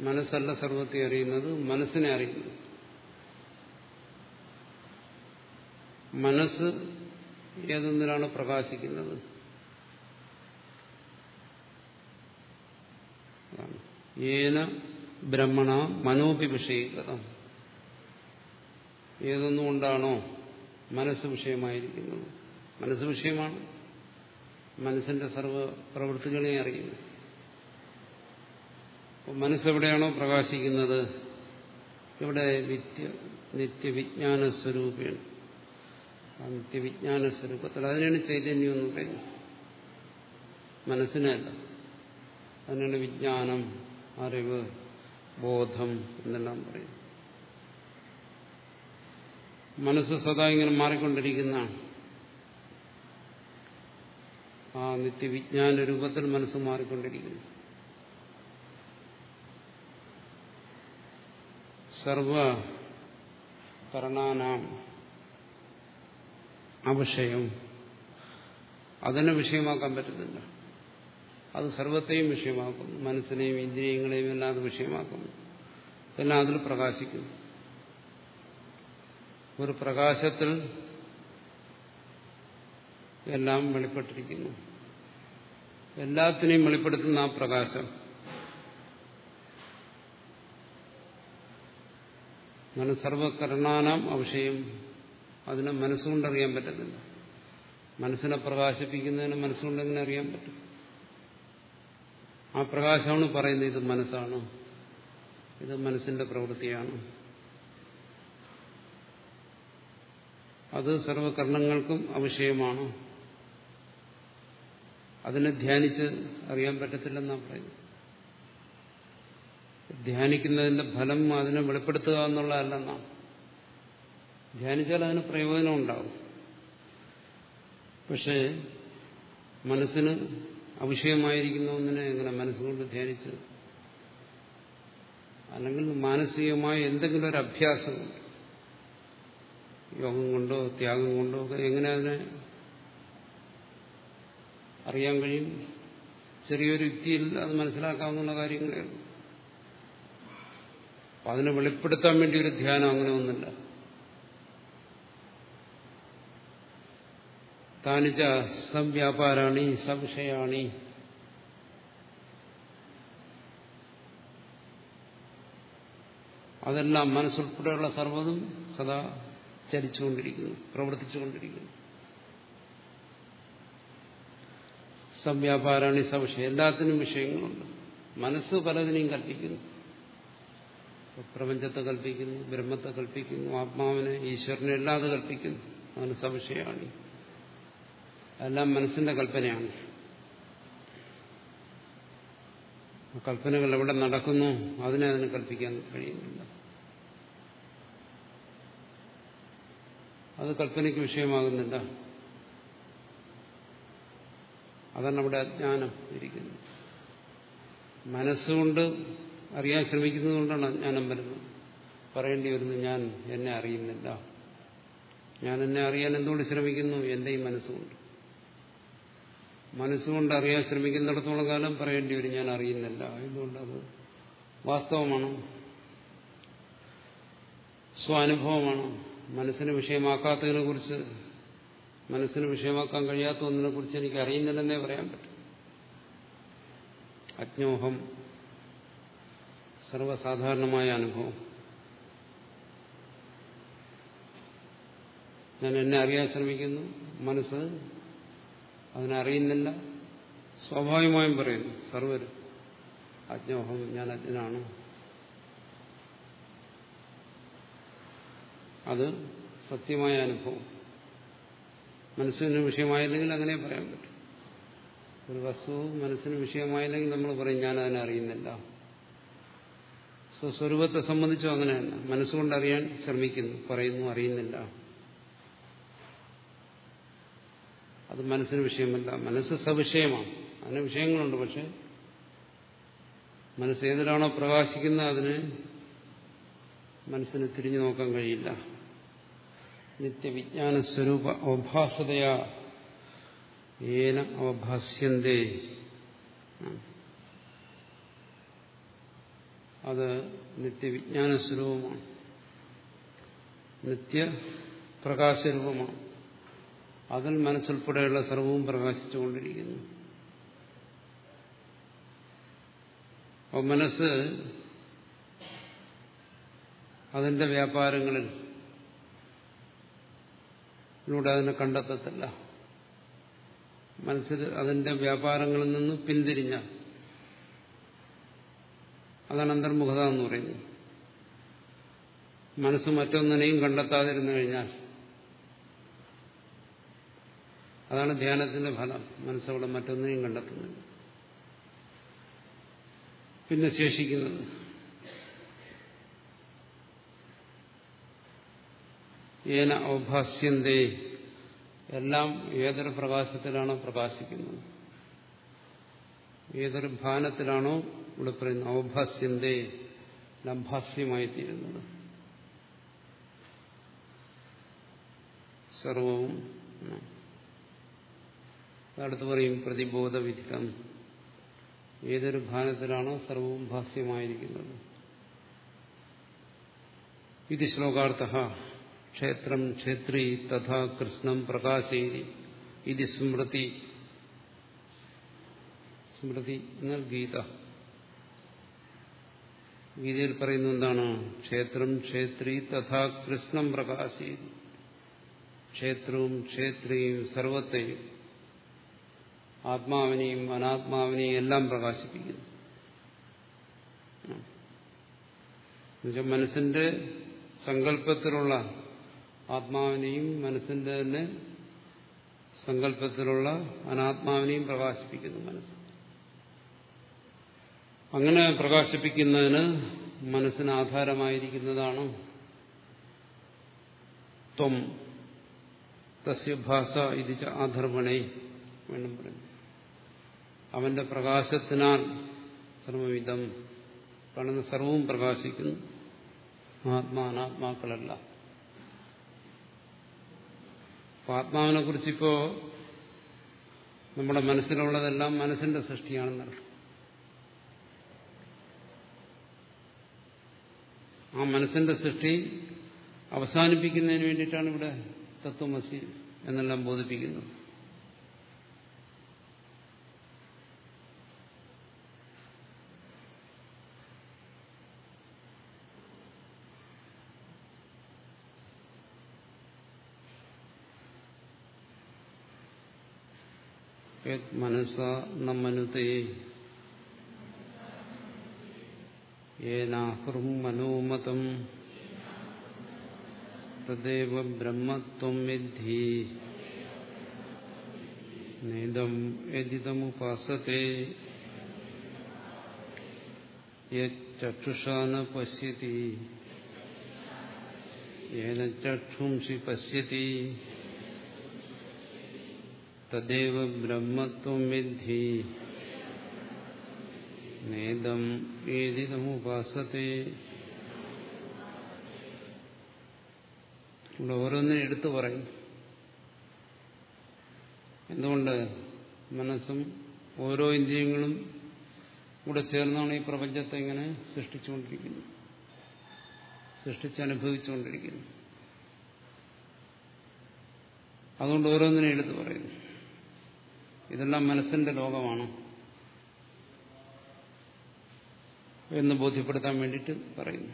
മനസ്സല്ല സർവത്തെ അറിയുന്നത് മനസ്സിനെ അറിയുന്നു. മനസ്സ് ഏതൊന്നിലാണ് പ്രകാശിക്കുന്നത്? ഏന ബ്രഹ്മണ മനോപി വിഷയീകൃതം ഏതൊന്നുകൊണ്ടാണോ മനസ്സ് വിഷയമായിരിക്കുന്നത്? മനസ്സ് വിഷയമാണ്. മനസ്സിന്റെ സർവ പ്രവൃത്തികളെ അറിയുന്നു. മനസ്സെവിടെയാണോ പ്രകാശിക്കുന്നത്? ഇവിടെ വിദ്യ നിത്യവിജ്ഞാന സ്വരൂപമാണ് നിത്യവിജ്ഞാന സ്വരൂപത്തിൽ അതിനാണ് ചൈതന്യം എന്ന് പറയുന്നത്. മനസ്സിനല്ല. അതിനാണ് വിജ്ഞാനം അറിവ് ബോധം എന്നെല്ലാം പറയും. മനസ്സ് സദാ ഇങ്ങനെ മാറിക്കൊണ്ടിരിക്കുന്നതാണ്. ആ നിത്യവിജ്ഞാന രൂപത്തിൽ മനസ്സ് മാറിക്കൊണ്ടിരിക്കുന്നു. സർവ കരണാനാം അവിഷയം. അതിനെ വിഷയമാക്കാൻ പറ്റുന്നില്ല. അത് സർവത്തെയും വിഷയമാക്കുന്നു. മനസ്സിനെയും ഇന്ദ്രിയങ്ങളെയും എല്ലാം അത് വിഷയമാക്കുന്നു. എല്ലാം അതിൽ പ്രകാശിക്കുന്നു. ഒരു പ്രകാശത്തിൽ എല്ലാം വെളിപ്പെട്ടിരിക്കുന്നു. എല്ലാത്തിനെയും വെളിപ്പെടുത്തുന്ന ആ പ്രകാശം. അങ്ങനെ സർവകരണാനാം അവിഷയം അതിനെ മനസ്സുകൊണ്ടറിയാൻ പറ്റത്തില്ല. മനസ്സിനെ പ്രകാശിപ്പിക്കുന്നതിന് മനസ്സുകൊണ്ടെങ്ങനെ അറിയാൻ പറ്റും. ആ പ്രകാശമാണ് പറയുന്നത് ഇത് മനസ്സാണ്. ഇത് മനസ്സിന്റെ പ്രവൃത്തിയാണ്. അത് സർവകർണങ്ങൾക്കും അവിഷയമാണ്. അതിനെ ധ്യാനിച്ച് അറിയാൻ പറ്റത്തില്ലെന്നാണ് പറയുന്നത്. ധ്യാനിക്കുന്നതിന്റെ ഫലം അതിനെ വെളിപ്പെടുത്തുക എന്നുള്ളതല്ലെന്നാണ് ധ്യാനിച്ചാൽ അതിന് പ്രയോജനം ഉണ്ടാവും പക്ഷേ മനസ്സിന് അവിഷയമായിരിക്കുന്ന ഒന്നിനെ എങ്ങനെ മനസ്സുകൊണ്ട് ധ്യാനിച്ച് അല്ലെങ്കിൽ മാനസികമായ എന്തെങ്കിലും ഒരു അഭ്യാസം യോഗം കൊണ്ടോ ത്യാഗം കൊണ്ടോ ഒക്കെ എങ്ങനെ അതിനെ അറിയാൻ കഴിയും? ചെറിയൊരു യുക്തിയിൽ അത് മനസ്സിലാക്കാവുന്ന കാര്യങ്ങളേ അതിനെ വെളിപ്പെടുത്താൻ വേണ്ടി ഒരു ധ്യാനം അങ്ങനെ ഒന്നുമില്ല. താനിച്ച സംവ്യാപാരാണി സവിഷയാണി അതെല്ലാം മനസ്സുൾപ്പെടെയുള്ള സർവതും സദാ ചലിച്ചുകൊണ്ടിരിക്കുന്നു പ്രവർത്തിച്ചുകൊണ്ടിരിക്കുന്നു. സംവ്യാപാരാണി സംശയം എല്ലാത്തിനും വിഷയങ്ങളുണ്ട്. മനസ്സ് പലതിനെയും കൽപ്പിക്കുന്നു. പ്രപഞ്ചത്തെ കൽപ്പിക്കുന്നു ബ്രഹ്മത്തെ കൽപ്പിക്കുന്നു ആത്മാവിനെ ഈശ്വരനെ എല്ലാം അത് കൽപ്പിക്കുന്നു. അതിന് സവിഷയമാണ് എല്ലാം മനസ്സിന്റെ കൽപ്പനയാണ്. കൽപ്പനകൾ എവിടെ നടക്കുന്നു? അതിനെ അതിന് കൽപ്പിക്കാൻ കഴിയുന്നില്ല. അത് കൽപ്പനയ്ക്ക് വിഷയമാകുന്നില്ല. അതാണ് അവിടെ അജ്ഞാനം ഇരിക്കുന്നത്. മനസ്സുകൊണ്ട് അറിയാൻ ശ്രമിക്കുന്നത് കൊണ്ടാണ് അജ്ഞാനം വരുന്നത്. പറയേണ്ടി വരുന്നു ഞാൻ എന്നെ അറിയുന്നില്ല. ഞാൻ എന്നെ അറിയാൻ എന്തുകൊണ്ട് ശ്രമിക്കുന്നു? എന്റെ ഈ മനസ്സുകൊണ്ട്. മനസ്സുകൊണ്ട് അറിയാൻ ശ്രമിക്കുന്നിടത്തോളം കാലം പറയേണ്ടി വരും ഞാൻ അറിയുന്നില്ല. എന്തുകൊണ്ടത് വാസ്തവമാണ്. സ്വാനുഭവമാണ്. മനസ്സിന് വിഷയമാക്കാത്തതിനെ കുറിച്ച് മനസ്സിന് വിഷയമാക്കാൻ കഴിയാത്ത ഒന്നിനെ കുറിച്ച് എനിക്ക് അറിയുന്നില്ലെന്നേ പറയാൻ പറ്റും. അജ്ഞോഹം സർവസാധാരണമായ അനുഭവം. ഞാൻ എന്നെ അറിയാൻ ശ്രമിക്കുന്നു. മനസ്സ് അതിനറിയുന്നില്ല സ്വാഭാവികമായും പറയുന്നു സർവരും അജ്ഞോഹം ഞാൻ അജ്ഞനാണ്. അത് സത്യമായ അനുഭവം. മനസ്സിന് വിഷയമായില്ലെങ്കിൽ അങ്ങനെ പറയാൻ പറ്റും. ഒരു വസ്തു മനസ്സിന് വിഷയമായില്ലെങ്കിൽ നമ്മൾ പറയും ഞാൻ അതിനെ അറിയുന്നില്ല. സ്വസ്വരൂപത്തെ സംബന്ധിച്ചും അങ്ങനെയല്ല മനസ്സുകൊണ്ട് അറിയാൻ ശ്രമിക്കുന്നു പറയുന്നു അറിയുന്നില്ല. അത് മനസ്സിന് വിഷയമല്ല. മനസ്സ് സവിഷയമാണ്. അതിന് വിഷയങ്ങളുണ്ട്. പക്ഷെ മനസ്സ് ഏതിലാണോ പ്രകാശിക്കുന്നത് അതിന് മനസ്സിന് തിരിഞ്ഞു നോക്കാൻ കഴിയില്ല. നിത്യവിജ്ഞാന സ്വരൂപ അവഭാസതയാ ഏന അവഭാസ്യന്തേ അത് നിത്യവിജ്ഞാന സ്വരൂപമാണ്. നിത്യപ്രകാശരൂപമാണ് അതിൽ മനസ്സുൾപ്പെടെയുള്ള സർവവും പ്രകാശിച്ചുകൊണ്ടിരിക്കുന്നു. അപ്പോൾ മനസ്സ് അതിന്റെ വ്യാപാരങ്ങളിൽ ലൂടെ അതിനെ കണ്ടെത്തത്തില്ല. മനസ്സിൽ അതിന്റെ വ്യാപാരങ്ങളിൽ നിന്ന് പിന്തിരിഞ്ഞ അതാണ് അന്തർമുഖത എന്ന് പറയുന്നത്. മനസ്സ് മറ്റൊന്നിനെയും കണ്ടെത്താതിരുന്നു കഴിഞ്ഞാൽ അതാണ് ധ്യാനത്തിന്റെ ഫലം. മനസ്സവിടെ മറ്റൊന്നിനെയും കണ്ടെത്തുന്നത്. പിന്നെ ശേഷിക്കുന്നത്. ഏന ഔഭാസ്യന്തേ എല്ലാം ഏതൊരു പ്രകാശത്തിലാണോ പ്രകാശിക്കുന്നത്. ഏതൊരു ഭാനത്തിലാണോ ഇവിടെ പറയുന്നത് ഔഭാസ്യന്തേ ലംഭാസ്യമായിത്തീരുന്നത് സർവവും അടുത്ത് പറയും പ്രതിബോധവിധിതം. ഏതൊരു ഭാനത്തിലാണോ സർവവും ഭാസ്യമായിരിക്കുന്നത്. ഇത് ശ്ലോകാർത്ഥ ക്ഷേത്രം ക്ഷേത്രി തഥാ കൃഷ്ണം പ്രകാശേരി. ഇത് സ്മൃതി. സ്മൃതി എന്നാൽ ഗീത. ഗീതയിൽ പറയുന്ന എന്താണ്? ക്ഷേത്രം ക്ഷേത്രി തഥാ കൃഷ്ണം പ്രകാശേരി. ക്ഷേത്രവും ക്ഷേത്രിയും സർവത്തെയും ആത്മാവിനെയും അനാത്മാവിനെയും എല്ലാം പ്രകാശിപ്പിക്കുന്നു. എന്നുവെച്ചാൽ മനസ്സിന്റെ സങ്കല്പത്തിലുള്ള ആത്മാവിനെയും മനസ്സിന്റെ തന്നെ സങ്കല്പത്തിലുള്ള അനാത്മാവിനെയും പ്രകാശിപ്പിക്കുന്നു മനസ്സ്. അങ്ങനെ പ്രകാശിപ്പിക്കുന്നതിന് മനസ്സിന് ആധാരമായിരിക്കുന്നതാണ്? ത്വം. തസ്യഭാസ ഇതിച്ച ആധർമ്മണേ വേണം പറയുന്നു. അവന്റെ പ്രകാശത്തിനാൽ സർവവിധം കാണുന്ന സർവവും പ്രകാശിക്കുന്നു. മഹാത്മാനാത്മാക്കളല്ല ആത്മാവിനെ കുറിച്ചിപ്പോ നമ്മുടെ മനസ്സിലുള്ളതെല്ലാം മനസ്സിന്റെ സൃഷ്ടിയാണെന്നർത്ഥം ആ മനസ്സിന്റെ സൃഷ്ടി അവസാനിപ്പിക്കുന്നതിന് വേണ്ടിയിട്ടാണ് ഇവിടെ തത്വമസി എന്നെല്ലാം ബോധിപ്പിക്കുന്നത്. മനസ നമ്മനുതേ ഏനാഹൃം മനോമതം. തദ്ദേവ ബ്രഹ്മത്വം വിദ്ധി നേദം യദിതമുപാസത്തെ യക്ഷുഷാ ന പശ്യതി. യേന ചക്ഷുംഷി പശ്യതി. തദ്ദേവ ബ്രഹ്മത്വം വിദ്ധി നേദം ഏതിതമുപാസത്തെ ഓരോന്നിനും എടുത്തു പറയും. എന്തുകൊണ്ട്? മനസ്സും ഓരോ ഇന്ദ്രിയങ്ങളും കൂടെ ചേർന്നാണ് ഈ പ്രപഞ്ചത്തെ ഇങ്ങനെ സൃഷ്ടിച്ചുകൊണ്ടിരിക്കുന്നത്. സൃഷ്ടിച്ചനുഭവിച്ചുകൊണ്ടിരിക്കുന്നു അതുകൊണ്ട് ഓരോന്നിനെ എടുത്തു പറയുന്നു. ഇതെല്ലാം മനസ്സിന്റെ ലോകമാണ് എന്ന് ബോധ്യപ്പെടുത്താൻ വേണ്ടിയിട്ട് പറയുന്നു.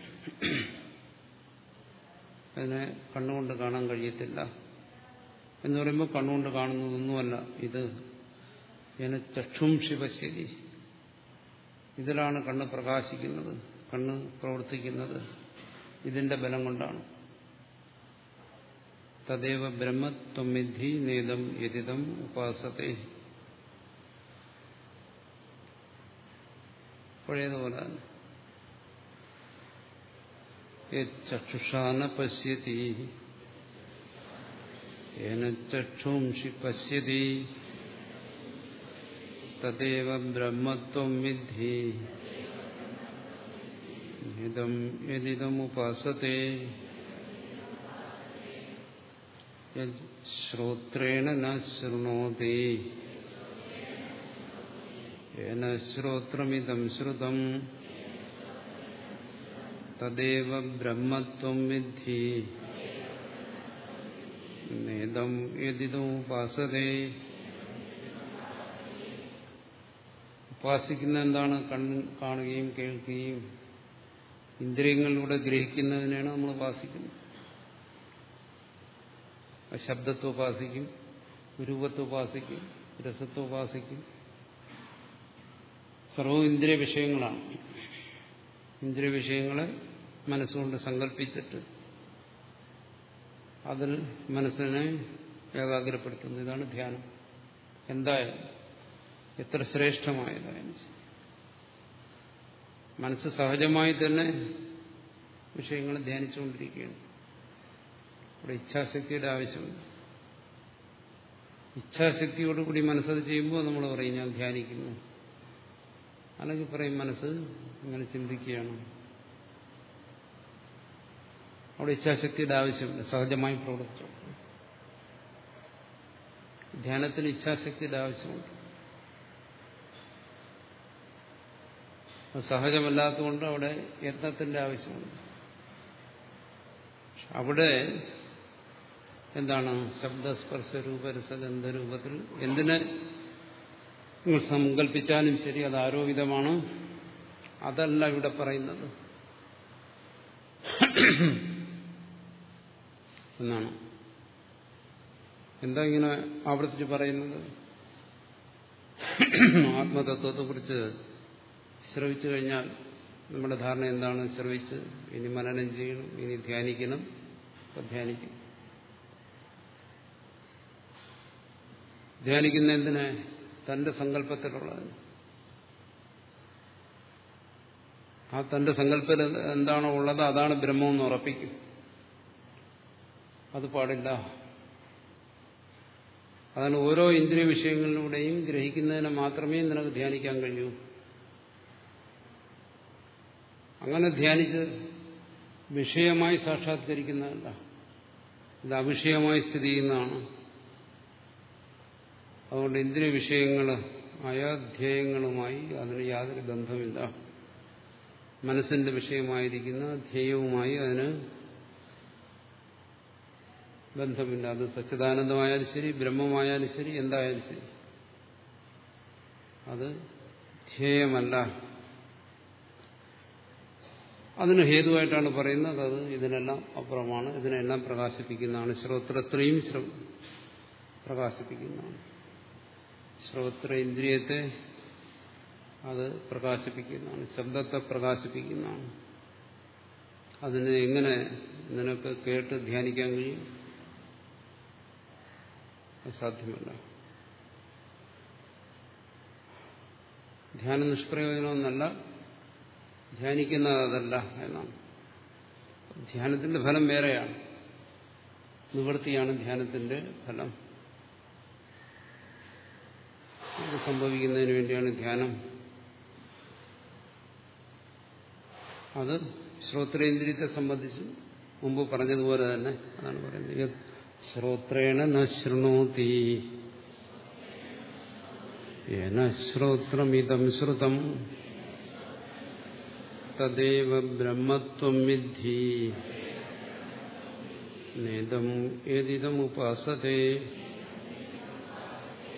അതിനെ കണ്ണുകൊണ്ട് കാണാൻ കഴിയത്തില്ല എന്ന് പറയുമ്പോൾ കണ്ണുകൊണ്ട് കാണുന്നതൊന്നുമല്ല. ഇത് ഇതിനെ ചക്ഷും ശിവശരി. ഇതിലാണ് കണ്ണ് പ്രകാശിക്കുന്നത് കണ്ണ് പ്രവർത്തിക്കുന്നത്. ഇതിന്റെ ബലം കൊണ്ടാണ്. തദേവ ബ്രഹ്മത്വമിധി നേതം യതിതം ഉപാസത്തെ. പഴയതുപോലെ തന്നെ. ചക്ഷുഷാന പശ്യതി. ചക്ഷുംഷി പശ്യതി. തദേവ ബ്രഹ്മത്വം വിദ്ധി. യദിതമുപാസത്തെ ശ്രോത്രേണ ശൃണോതി. ശ്രോത്രമിതം ശ്രുതം. തദേവ ബ്രഹ്മത്വം വിദ്ധി. നേതം യദിതമുപാസതേ ഉപാസിക്കുന്ന എന്താണ്? കാണുകയും കേൾക്കുകയും ഇന്ദ്രിയങ്ങളിലൂടെ ഗ്രഹിക്കുന്നതിനാണ് നമ്മൾ ഉപാസിക്കുന്നത്. ശബ്ദത്തെ ഉപാസിക്കും രൂപത്തെ ഉപാസിക്കും രസത്തെ ഉപാസിക്കും. സർവവും ഇന്ദ്രിയ വിഷയങ്ങളാണ് ഇന്ദ്രിയ വിഷയങ്ങളെ മനസ്സുകൊണ്ട് സങ്കല്പിച്ചിട്ട് അതിൽ മനസ്സിനെ ഏകാഗ്രപ്പെടുത്തുന്നു. ഇതാണ് ധ്യാനം. എന്തായാലും എത്ര ശ്രേഷ്ഠമായതായാലും ശരി. മനസ്സ് സഹജമായി തന്നെ വിഷയങ്ങൾ ധ്യാനിച്ചുകൊണ്ടിരിക്കുകയാണ്. ഇവിടെ ഇച്ഛാശക്തിയുടെ ആവശ്യമുണ്ട്. ഇച്ഛാശക്തിയോടുകൂടി മനസ്സത് ചെയ്യുമ്പോൾ നമ്മൾ പറയും ഞാൻ ധ്യാനിക്കുന്നു. അല്ലെങ്കിൽ പറയും മനസ്സ് ഇങ്ങനെ ചിന്തിക്കുകയാണ്. അവിടെ ഇച്ഛാശക്തിയുടെ ആവശ്യമില്ല സഹജമായി പ്രവർത്തിച്ചു. ധ്യാനത്തിന് ഇച്ഛാശക്തിയുടെ ആവശ്യമുണ്ട്. സഹജമല്ലാത്തതുകൊണ്ട് അവിടെ യത്നത്തിന്റെ ആവശ്യമുണ്ട്. അവിടെ എന്താണ്? ശബ്ദസ്പർശ രൂപരസഗന്ധരൂപത്തിൽ എന്തിനെ നിങ്ങൾ സങ്കല്പിച്ചാലും ശരി അത് ആരോപിതമാണ്. അതല്ല ഇവിടെ പറയുന്നത്. എന്നാണ്. എന്താ ഇങ്ങനെ ആവർത്തിച്ച് പറയുന്നത്? ആത്മതത്വത്തെക്കുറിച്ച് ശ്രവിച്ചു കഴിഞ്ഞാൽ നമ്മുടെ ധാരണ എന്താണ്? ശ്രവിച്ച് ഇനി മനനം ചെയ്യണം ഇനി ധ്യാനിക്കണം ധ്യാനിക്കും. ധ്യാനിക്കുന്ന എന്തിനെ? തന്റെ സങ്കല്പത്തിലുള്ളതിന് ആ തന്റെ സങ്കല്പത്തിൽ എന്താണോ ഉള്ളത് അതാണ് ബ്രഹ്മമെന്ന് ഉറപ്പിക്കും. അത് പാടില്ല. അതാണ് ഓരോ ഇന്ദ്രിയ വിഷയങ്ങളിലൂടെയും ഗ്രഹിക്കുന്നതിനെ മാത്രമേ നിനക്ക് ധ്യാനിക്കാൻ കഴിയൂ. അങ്ങനെ ധ്യാനിച്ച് വിഷയമായി സാക്ഷാത്കരിക്കുന്നതല്ല. ഇത് അവിഷയമായി സ്ഥിതി ചെയ്യുന്നതാണ്. അതുകൊണ്ട് ഇന്ദ്രിയ വിഷയങ്ങൾ ആയ ധ്യേയങ്ങളുമായി അതിന് യാതൊരു ബന്ധമില്ല. മനസ്സിന്റെ വിഷയമായിരിക്കുന്ന ധ്യേയവുമായി അതിന് ബന്ധമില്ല. അത് സച്ചിദാനന്ദമായാലും ശരി ബ്രഹ്മമായാലും ശരി എന്തായാലും ശരി. അത് ധ്യേയമല്ല. അതിന് ഹേതുവായിട്ടാണ് പറയുന്നത്. അത് ഇതിനെല്ലാം അപ്പുറമാണ്. ഇതിനെല്ലാം പ്രകാശിപ്പിക്കുന്നതാണ്. ശ്രോത്രത്രയും പ്രകാശിപ്പിക്കുന്നതാണ്. ശ്രോത്ര ഇന്ദ്രിയത്തെ അത് പ്രകാശിപ്പിക്കുന്നതാണ് ശബ്ദത്തെ പ്രകാശിപ്പിക്കുന്നതാണ്. അതിനെ എങ്ങനെ നിനക്ക് കേട്ട് ധ്യാനിക്കാൻ കഴിയും? സാധ്യമല്ല. ധ്യാന നിഷ്പ്രയോജനമെന്നല്ല ധ്യാനിക്കുന്നത് അതല്ല എന്നാണ്. ധ്യാനത്തിന്റെ ഫലം വേറെയാണ്. നിവൃത്തിയാണ് ധ്യാനത്തിന്റെ ഫലം. ഇത് സംഭവിക്കുന്നതിന് വേണ്ടിയാണ് ധ്യാനം. അത് ശ്രോത്രേന്ദ്രിയത്തെ സംബന്ധിച്ച് മുമ്പ് പറഞ്ഞതുപോലെ തന്നെ അതാണ് പറയുന്നത്. ശ്രോത്രേണ ന ശ്രോത്രമിതം ശ്രുതം. തദേവ ബ്രഹ്മത്വം വിദ്ധി. നേതം ഏതിതം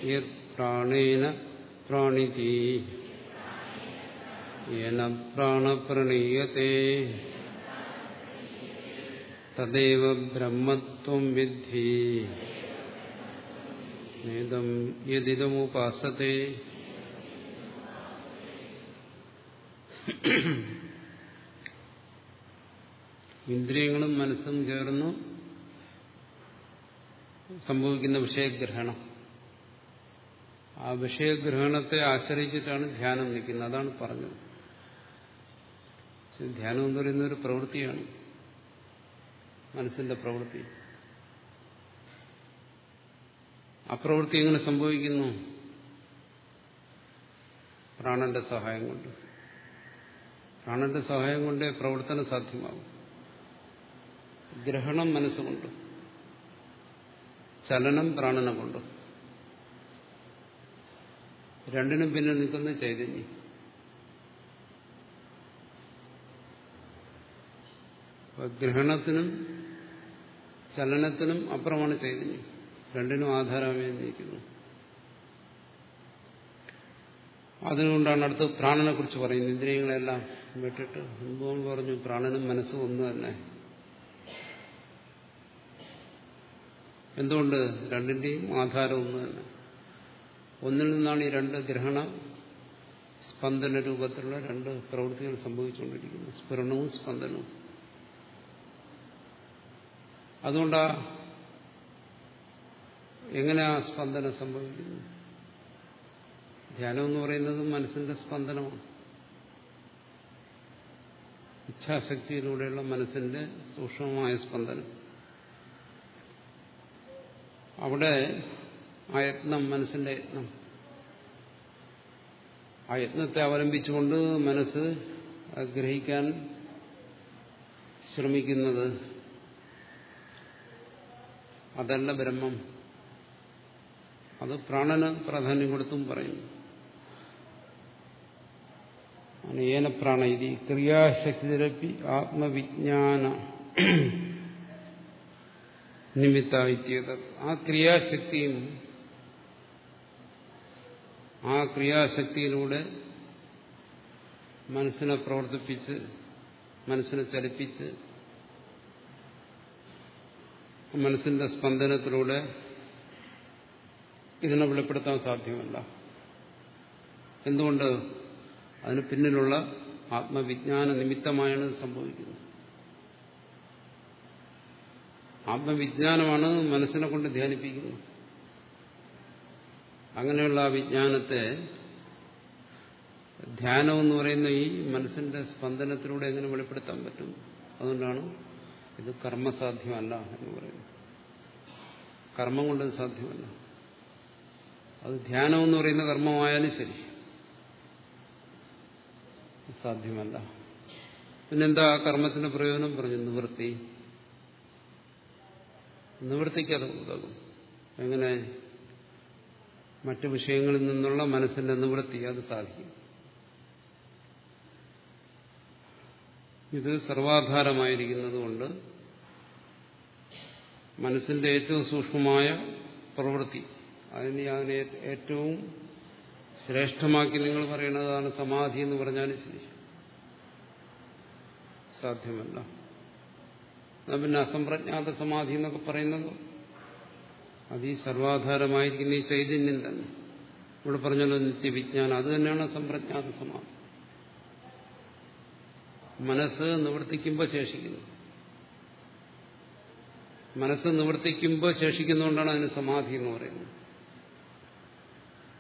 യത് പ്രാണേന പ്രാണിതി. യേന പ്രാണപ്രണീയത്തെ. തദൈവ ബ്രഹ്മത്വം വിദ്ധി. യതിദമുപാസത്തെ ഇന്ദ്രിയങ്ങളും മനസ്സും ചേർന്നു സംഭവിക്കുന്ന വിഷയഗ്രഹണം. ആ വിഷയഗ്രഹണത്തെ ആശ്രയിച്ചിട്ടാണ് ധ്യാനം നിൽക്കുന്നത്. അതാണ് പറഞ്ഞത്. ധ്യാനം എന്ന് പറയുന്ന ഒരു പ്രവൃത്തിയാണ്. മനസ്സിന്റെ പ്രവൃത്തി. ആ പ്രവൃത്തി എങ്ങനെ സംഭവിക്കുന്നു? പ്രാണന്റെ സഹായം കൊണ്ട്. പ്രാണന്റെ സഹായം കൊണ്ടേ പ്രവർത്തനം സാധ്യമാകും. ഗ്രഹണം മനസ്സുകൊണ്ട്. ചലനം പ്രാണനെ കൊണ്ട്. രണ്ടിനും പിന്നെ നിൽക്കുന്ന ചൈതന്യം. ഗ്രഹണത്തിനും ചലനത്തിനും അപ്പുറമാണ് ചൈതന്യം. രണ്ടിനും ആധാരമായി നിൽക്കുന്നു. അതുകൊണ്ടാണ് അടുത്ത് പ്രാണനെ കുറിച്ച് പറയുന്നത്. ഇന്ദ്രിയങ്ങളെല്ലാം വിട്ടിട്ട് മുമ്പ് പറഞ്ഞു പ്രാണനും മനസ്സും ഒന്ന് തന്നെ എന്തുകൊണ്ട് രണ്ടിന്റെയും ആധാരം ഒന്ന് തന്നെ ഒന്നിൽ നിന്നാണ് ഈ രണ്ട് ഗ്രഹണ സ്പന്ദന രൂപത്തിലുള്ള രണ്ട് പ്രവൃത്തികൾ സംഭവിച്ചുകൊണ്ടിരിക്കുന്നത്. സ്ഫുരണവും സ്പന്ദനവും. അതുകൊണ്ടാ എങ്ങനെ ആ സ്പന്ദനം സംഭവിക്കുന്നു ധ്യാനം എന്ന് പറയുന്നത് മനസ്സിന്റെ സ്പന്ദനമാണ്. ഇച്ഛാശക്തിയിലൂടെയുള്ള മനസ്സിന്റെ സൂക്ഷ്മമായ സ്പന്ദനം. അവിടെ ആ യത്നം മനസ്സിന്റെ യത്നം. ആ യത്നത്തെ അവലംബിച്ചുകൊണ്ട് മനസ്സ് ഗ്രഹിക്കാൻ ശ്രമിക്കുന്നത് അതല്ല ബ്രഹ്മം. അത് പ്രാണന് പ്രാധാന്യം കൊടുത്തും പറയുന്നു. അനേന പ്രാണ ഇത് ക്രിയാശക്തിരപ്പി ആത്മവിജ്ഞാന നിമിത്തായിത്തീയത് ആ ക്രിയാശക്തിയും ആ ക്രിയാശക്തിയിലൂടെ മനസ്സിനെ പ്രവർത്തിപ്പിച്ച് മനസ്സിനെ ചലിപ്പിച്ച് മനസ്സിന്റെ സ്പന്ദനത്തിലൂടെ ഇതിനെ വെളിപ്പെടുത്താൻ സാധ്യമല്ല. എന്തുകൊണ്ട്? അതിന് പിന്നിലുള്ള ആത്മവിജ്ഞാന നിമിത്തമായാണ് സംഭവിക്കുന്നത്. ആത്മവിജ്ഞാനമാണ് മനസ്സിനെ കൊണ്ട് ധ്യാനിപ്പിക്കുന്നത്. അങ്ങനെയുള്ള ആ വിജ്ഞാനത്തെ ധ്യാനം എന്ന് പറയുന്ന ഈ മനസ്സിന്റെ സ്പന്ദനത്തിലൂടെ എങ്ങനെ വെളിപ്പെടുത്താൻ പറ്റും? അതുകൊണ്ടാണ് ഇത് കർമ്മസാധ്യമല്ല എന്ന് പറയുന്നത്. കർമ്മം കൊണ്ട് സാധ്യമല്ല. അത് ധ്യാനം എന്ന് പറയുന്ന കർമ്മമായാലും ശരി. സാധ്യമല്ല. പിന്നെന്താ കർമ്മത്തിന്റെ പ്രയോജനം പറഞ്ഞു? നിവൃത്തി. നിവൃത്തിക്ക് അത് ഉതകും. എങ്ങനെ? മറ്റു വിഷയങ്ങളിൽ നിന്നുള്ള മനസ്സിന്റെ നിവൃത്തി അത് സാധിക്കും. ഇത് സർവാധാരമായിരിക്കുന്നതുകൊണ്ട് മനസ്സിന്റെ ഏറ്റവും സൂക്ഷ്മമായ പ്രവൃത്തി അതിന് അതിനെ ഏറ്റവും ശ്രേഷ്ഠമാക്കി നിങ്ങൾ പറയുന്നതാണ് സമാധി എന്ന് പറഞ്ഞാലും ശരി. സാധ്യമല്ല. പിന്നെ അസംപ്രജ്ഞാത സമാധി എന്നൊക്കെ പറയുന്നത് അത് ഈ സർവാധാരമായിരിക്കുന്ന ഈ ചൈതന്യം തന്നെ. ഇവിടെ പറഞ്ഞല്ലോ നിത്യവിജ്ഞാനം. അത് തന്നെയാണ് സമ്പ്രജ്ഞാത സമാധി. മനസ്സ് നിവർത്തിക്കുമ്പോൾ ശേഷിക്കുന്നു. മനസ്സ് നിവർത്തിക്കുമ്പോൾ ശേഷിക്കുന്നതുകൊണ്ടാണ് അതിന് സമാധി എന്ന് പറയുന്നത്.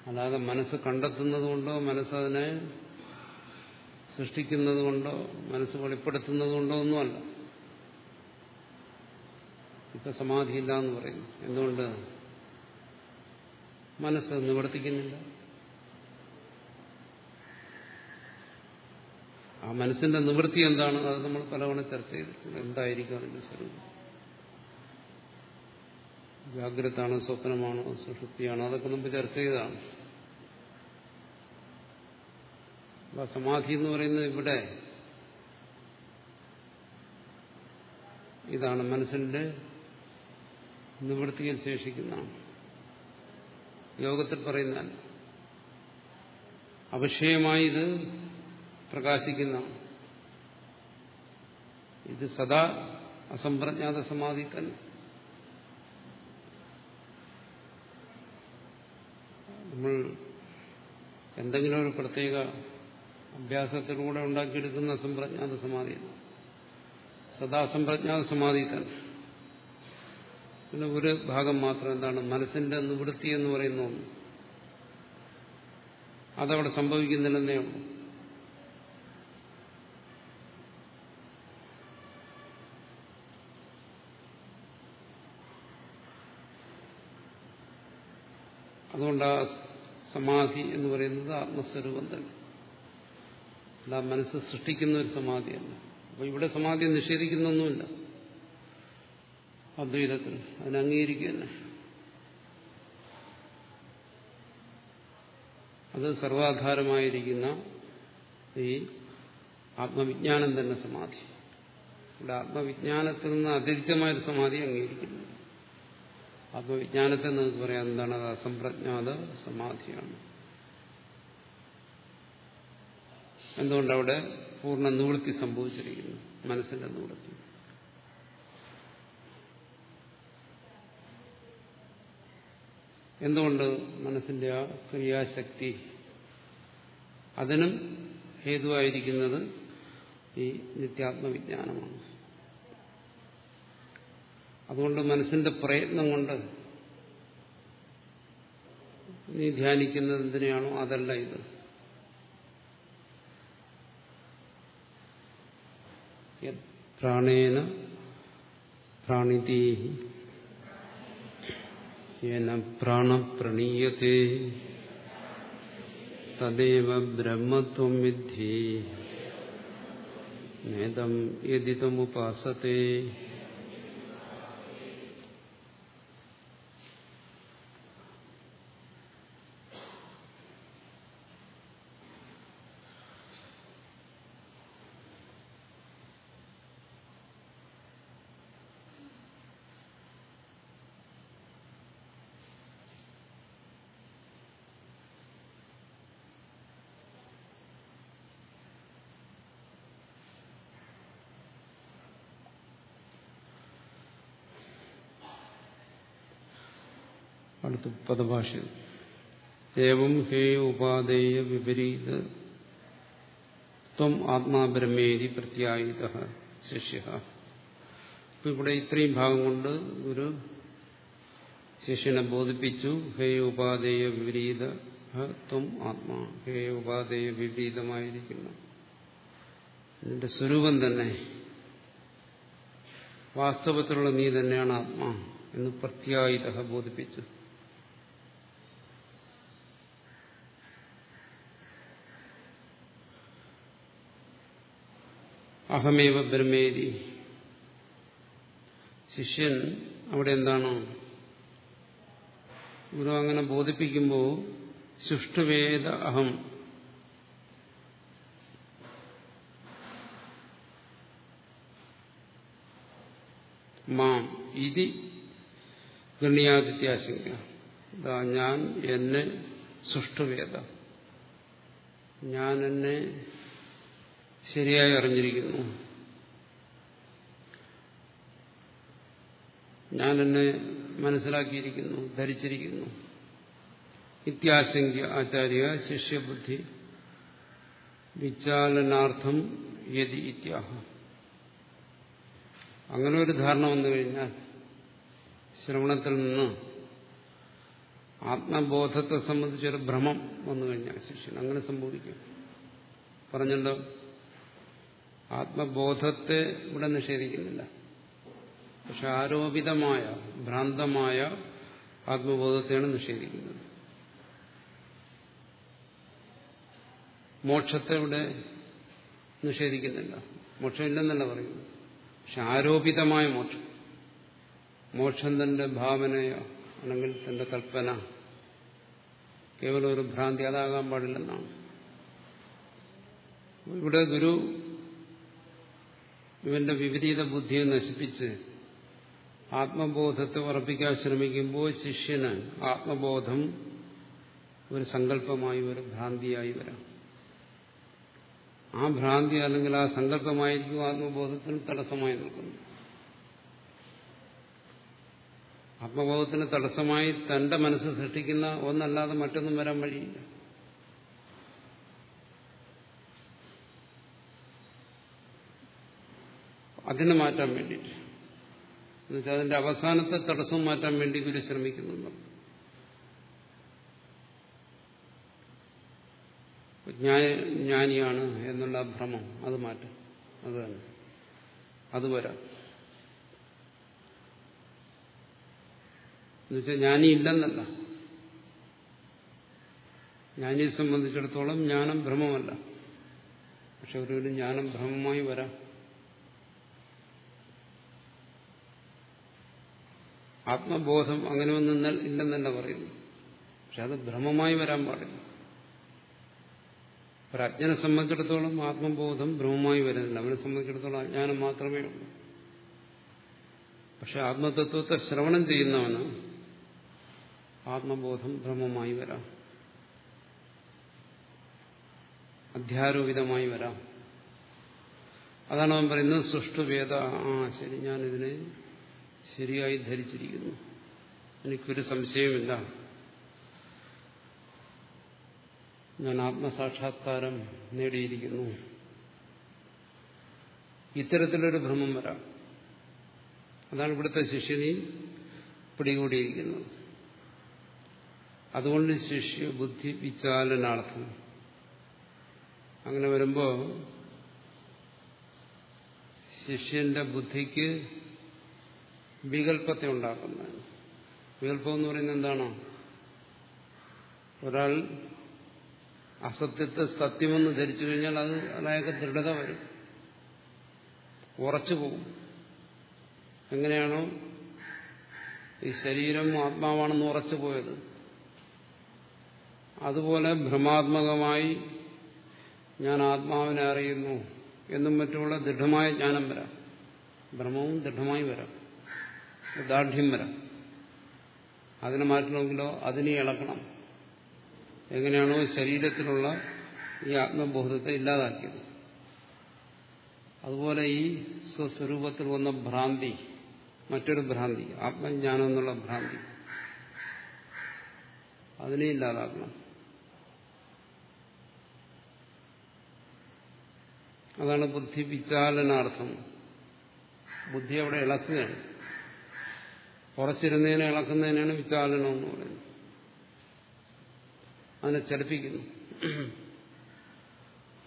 അല്ലാതെ മനസ്സ് കണ്ടെത്തുന്നത് കൊണ്ടോ മനസ്സതിനെ സൃഷ്ടിക്കുന്നതുകൊണ്ടോ മനസ്സ് വെളിപ്പെടുത്തുന്നത് കൊണ്ടോ ഒന്നുമല്ല. ഇപ്പൊ സമാധിയില്ല എന്ന് പറയുന്നു. എന്തുകൊണ്ട്? മനസ്സ് നിവർത്തിക്കുന്നില്ല. ആ മനസ്സിന്റെ നിവൃത്തി എന്താണ്? അത് നമ്മൾ പലവണ ചർച്ച ചെയ്തിട്ടുണ്ട്. എന്തായിരിക്കും അതിന്റെ സ്വരൂപം? ജാഗ്രതാണോ സ്വപ്നമാണോ സുഷുപ്തിയാണോ? അതൊക്കെ നമുക്ക് ചർച്ച ചെയ്തതാണ്. സമാധി എന്ന് പറയുന്നത് ഇവിടെ ഇതാണ് മനസ്സിന്റെ നിവൃത്തിയിൽ ശേഷിക്കുന്നതാണ്. യോഗത്തിൽ പറയുന്നതല്ല. അവിഷയമായി ഇത് പ്രകാശിക്കുന്ന ഇത് സദാ അസംപ്രജ്ഞാത സമാധി തന്നെ നമ്മൾ എന്തെങ്കിലും ഒരു പ്രത്യേക അഭ്യാസത്തിലൂടെ ഉണ്ടാക്കിയെടുക്കുന്ന അസംപ്രജ്ഞാത സമാധി സദാ അസംപ്രജ്ഞാത സമാധി തന്നെ പിന്നെ ഒരു ഭാഗം മാത്രം എന്താണ്? മനസ്സിന്റെ നിവൃത്തി എന്ന് പറയുന്ന ഒന്ന്. അതവിടെ സംഭവിക്കുന്നില്ലെന്നേ ഉള്ളൂ. അതുകൊണ്ട് ആ സമാധി എന്ന് പറയുന്നത് ആത്മസ്വരൂപം തന്നെ. അല്ല മനസ്സ് സൃഷ്ടിക്കുന്ന ഒരു സമാധിയല്ല. അപ്പൊ ഇവിടെ സമാധി നിഷേധിക്കുന്നൊന്നുമില്ല. അദ്വൈതത്തിൽ. അതിനെ അംഗീകരിക്കുന്നു അത് സർവാധാരമായിരിക്കുന്ന ഈ ആത്മവിജ്ഞാനം തന്നെ സമാധി. ഇവിടെ ആത്മവിജ്ഞാനത്തിൽ നിന്ന് അതിരിക്തമായൊരു സമാധി അംഗീകരിക്കുന്നു. ആത്മവിജ്ഞാനത്തെ നമുക്ക് പറയാം എന്താണ്? അത് അസംപ്രജ്ഞാത സമാധിയാണ്. എന്തുകൊണ്ടവിടെ പൂർണ നിവൃത്തി സംഭവിച്ചിരിക്കുന്നു? മനസ്സിന്റെ നിവൃത്തി. എന്തുകൊണ്ട് മനസ്സിന്റെ ആ ക്രിയാശക്തി അതിനും ഹേതുവായിരിക്കുന്നത് ഈ നിത്യാത്മവിജ്ഞാനമാണ്. അതുകൊണ്ട് മനസ്സിന്റെ പ്രയത്നം കൊണ്ട് നീ ധ്യാനിക്കുന്നത് എന്തിനാണോ അതല്ല ഇത്. പ്രാണേന പ്രാണിതീ യേന പ്രാണപ്രണീയത്തെ തദേവ ബ്രഹ്മത്വം വിദ്ധി നേതം യതിതമുപാസത്തെ അടുത്ത പദഭാഷ ഏവം ഹേ ഉപാദേയ വിപരീത ത്വം ആത്മാബ്രഹ്മേരി പ്രത്യായുധ ശിഷ്യ. ഇവിടെ ഇത്രയും ഭാഗം കൊണ്ട് ഒരു ശിഷ്യനെ ബോധിപ്പിച്ചു. ഹേ ഉപാദേയ വിപരീത ത്വം ആത്മാ. ഹേ ഉപാദേയ വിപരീതമായിരിക്കുന്നു. നിന്റെ സ്വരൂപം തന്നെ വാസ്തവത്തിലുള്ള നീ തന്നെയാണ് ആത്മാ എന്ന് പ്രത്യായിത ബോധിപ്പിച്ചു. അഹമേവ ബ്രഹ്മേരി. ശിഷ്യൻ അവിടെ എന്താണോ? ഗുരു അങ്ങനെ ബോധിപ്പിക്കുമ്പോൾ സുഷ്ടുവേദ അഹം. മാം ഇതി ഗണ്യാദിത്യാശങ്ക. ഞാൻ എന്നെ സുഷ്ടുവേദ ഞാൻ എന്നെ ശരിയായി അറിഞ്ഞിരിക്കുന്നു. ഞാൻ എന്നെ മനസ്സിലാക്കിയിരിക്കുന്നു ധരിച്ചിരിക്കുന്നു. ഇത്യാശങ്ക ആചാര്യ ശിഷ്യബുദ്ധി വിചാലനാർത്ഥം യതി ഇത്യാഹ. അങ്ങനെ ഒരു ധാരണ വന്നു കഴിഞ്ഞാൽ ശ്രവണത്തിൽ നിന്ന് ആത്മബോധത്തെ സംബന്ധിച്ചൊരു ഭ്രമം വന്നു കഴിഞ്ഞാൽ ശിഷ്യൻ അങ്ങനെ സംഭവിക്കും. പറഞ്ഞല്ലോ? ആത്മബോധത്തെ ഇവിടെ നിഷേധിക്കുന്നില്ല. പക്ഷെ ആരോപിതമായ ഭ്രാന്തമായ ആത്മബോധത്തെയാണ് നിഷേധിക്കുന്നത്. മോക്ഷത്തെ ഇവിടെ നിഷേധിക്കുന്നില്ല. മോക്ഷമില്ലെന്നല്ല പറയുന്നു പക്ഷെ ആരോപിതമായ മോക്ഷം. മോക്ഷം തന്റെ ഭാവനയോ അല്ലെങ്കിൽ തന്റെ കൽപ്പന കേവലം ഒരു ഭ്രാന്തി അതാകാൻ പാടില്ലെന്നാണ്. ഇവിടെ ഗുരു ഇവന്റെ വിപരീത ബുദ്ധിയെ നശിപ്പിച്ച് ആത്മബോധത്തെ ഉറപ്പിക്കാൻ ശ്രമിക്കുമ്പോൾ ശിഷ്യന് ആത്മബോധം ഒരു സങ്കല്പമായി ഒരു ഭ്രാന്തിയായി വരാം. ആ ഭ്രാന്തി അല്ലെങ്കിൽ ആ സങ്കല്പമായിരിക്കും ആത്മബോധത്തിന് തടസ്സമായി നിൽക്കുന്നു ആത്മബോധത്തിന് തടസ്സമായി തന്റെ മനസ്സ് സൃഷ്ടിക്കുന്ന ഒന്നല്ലാതെ മറ്റൊന്നും വരാൻ വഴിയില്ല. അതിനെ മാറ്റാൻ വേണ്ടിയിട്ട്. എന്നുവെച്ചാൽ അതിന്റെ അവസാനത്തെ തടസ്സം മാറ്റാൻ വേണ്ടി ഗുരു ശ്രമിക്കുന്നുണ്ട് ജ്ഞാനിയാണ് എന്നുള്ള ഭ്രമം. അത് മാറ്റാം. അത് തന്നെ. അത് വരാം. എന്നുവെച്ചാൽ ജ്ഞാനി ഇല്ലെന്നല്ല. ജ്ഞാനിയെ സംബന്ധിച്ചിടത്തോളം ജ്ഞാനം ഭ്രമമല്ല. പക്ഷെ ഒരു ജ്ഞാനം ഭ്രമമായി വരാം. ആത്മബോധം അങ്ങനെ ഒന്നും ഇല്ലെന്നല്ല പറയുന്നു പക്ഷെ അത് ഭ്രമമായി വരാൻ പാടില്ല. പ്രജ്ഞനെ സംബന്ധിച്ചിടത്തോളം ആത്മബോധം ഭ്രമമായി വരുന്നില്ല. അവനെ സംബന്ധിച്ചിടത്തോളം അജ്ഞാനം മാത്രമേ ഉള്ളൂ. പക്ഷെ ആത്മതത്വത്തെ ശ്രവണം ചെയ്യുന്നവന് ആത്മബോധം ഭ്രമമായി വരാം. അധ്യാരോപിതമായി വരാം. അതാണ് അവൻ പറയുന്നത് സുഷ്ടുവേദ. ആ ശരി ഞാനിതിനെ ശരിയായി ധരിച്ചിരിക്കുന്നു. എനിക്കൊരു സംശയമില്ല ഞാൻ ആത്മസാക്ഷാത്കാരം നേടിയിരിക്കുന്നു. ഇത്തരത്തിലൊരു ഭ്രമം വരാം. അതാണ് ഇവിടുത്തെ ശിഷ്യനെ പിടികൂടിയിരിക്കുന്നത്. അതുകൊണ്ട് ശിഷ്യ ബുദ്ധി വിചാലനാർത്ഥം. അങ്ങനെ വരുമ്പോൾ ശിഷ്യന്റെ ബുദ്ധിക്ക് വികല്പത്തെ ഉണ്ടാക്കുന്നത് വികല്പം എന്ന് പറയുന്നത് എന്താണ്? ഒരാൾ അസത്യത്തെ സത്യമെന്ന് ധരിച്ചു കഴിഞ്ഞാൽ അത് അയാൾക്ക് ദൃഢത വരും. ഉറച്ചു പോകും. എങ്ങനെയാണോ ഈ ശരീരം ആത്മാവാണെന്ന് ഉറച്ചു പോയത്. അതുപോലെ ഭ്രമാത്മകമായി ഞാൻ ആത്മാവിനെ അറിയുന്നു എന്നും മറ്റുമുള്ള ദൃഢമായ ജ്ഞാനം വരാം. ഭ്രമവും ദൃഢമായി വരാം. ദാർഢ്യം വരാം അതിനെ മാറ്റണമെങ്കിലോ അതിനെ ഇളക്കണം. എങ്ങനെയാണോ ശരീരത്തിലുള്ള ഈ ആത്മബോധത്തെ ഇല്ലാതാക്കിയത്. അതുപോലെ ഈ സ്വസ്വരൂപത്തിൽ വന്ന ഭ്രാന്തി മറ്റൊരു ഭ്രാന്തി ആത്മജ്ഞാനം എന്നുള്ള ഭ്രാന്തി അതിനെ ഇല്ലാതാക്കണം. അതാണ് ബുദ്ധി വിചാലനാർത്ഥം. ബുദ്ധി അവിടെ ഇളക്കുകയാണ്. ഉറച്ചിരുന്നതിനെ ഇളക്കുന്നതിനാണ് വിചാലനം എന്ന് പറയുന്നത്. അതിനെ ചലിപ്പിക്കുന്നു.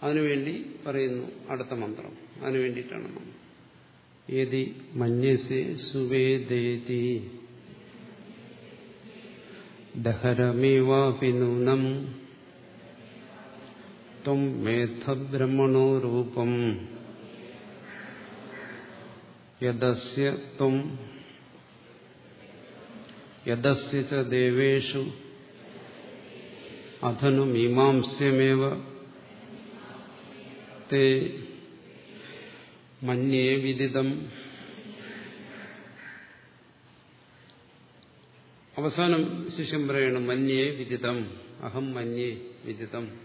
അതിനുവേണ്ടി പറയുന്നു അടുത്ത മന്ത്രം. അതിനു വേണ്ടിയിട്ടാണ് നമ്മൾ. യതി മന്യസെ സുവേദേതി. ദഹരമേവാപി ത്വം മേധബ്രഹ്മണോ രൂപം യദസ്യ ത്വം യദസ്യ ച ദേവേഷു അധനു മീമാംസ്യമേവ തേ മന്യേ വിദിതം അവസാനം ശിഷ്യം പറയണം മന്യേ വിദിതം. അഹം മന്യേ വിദിതം.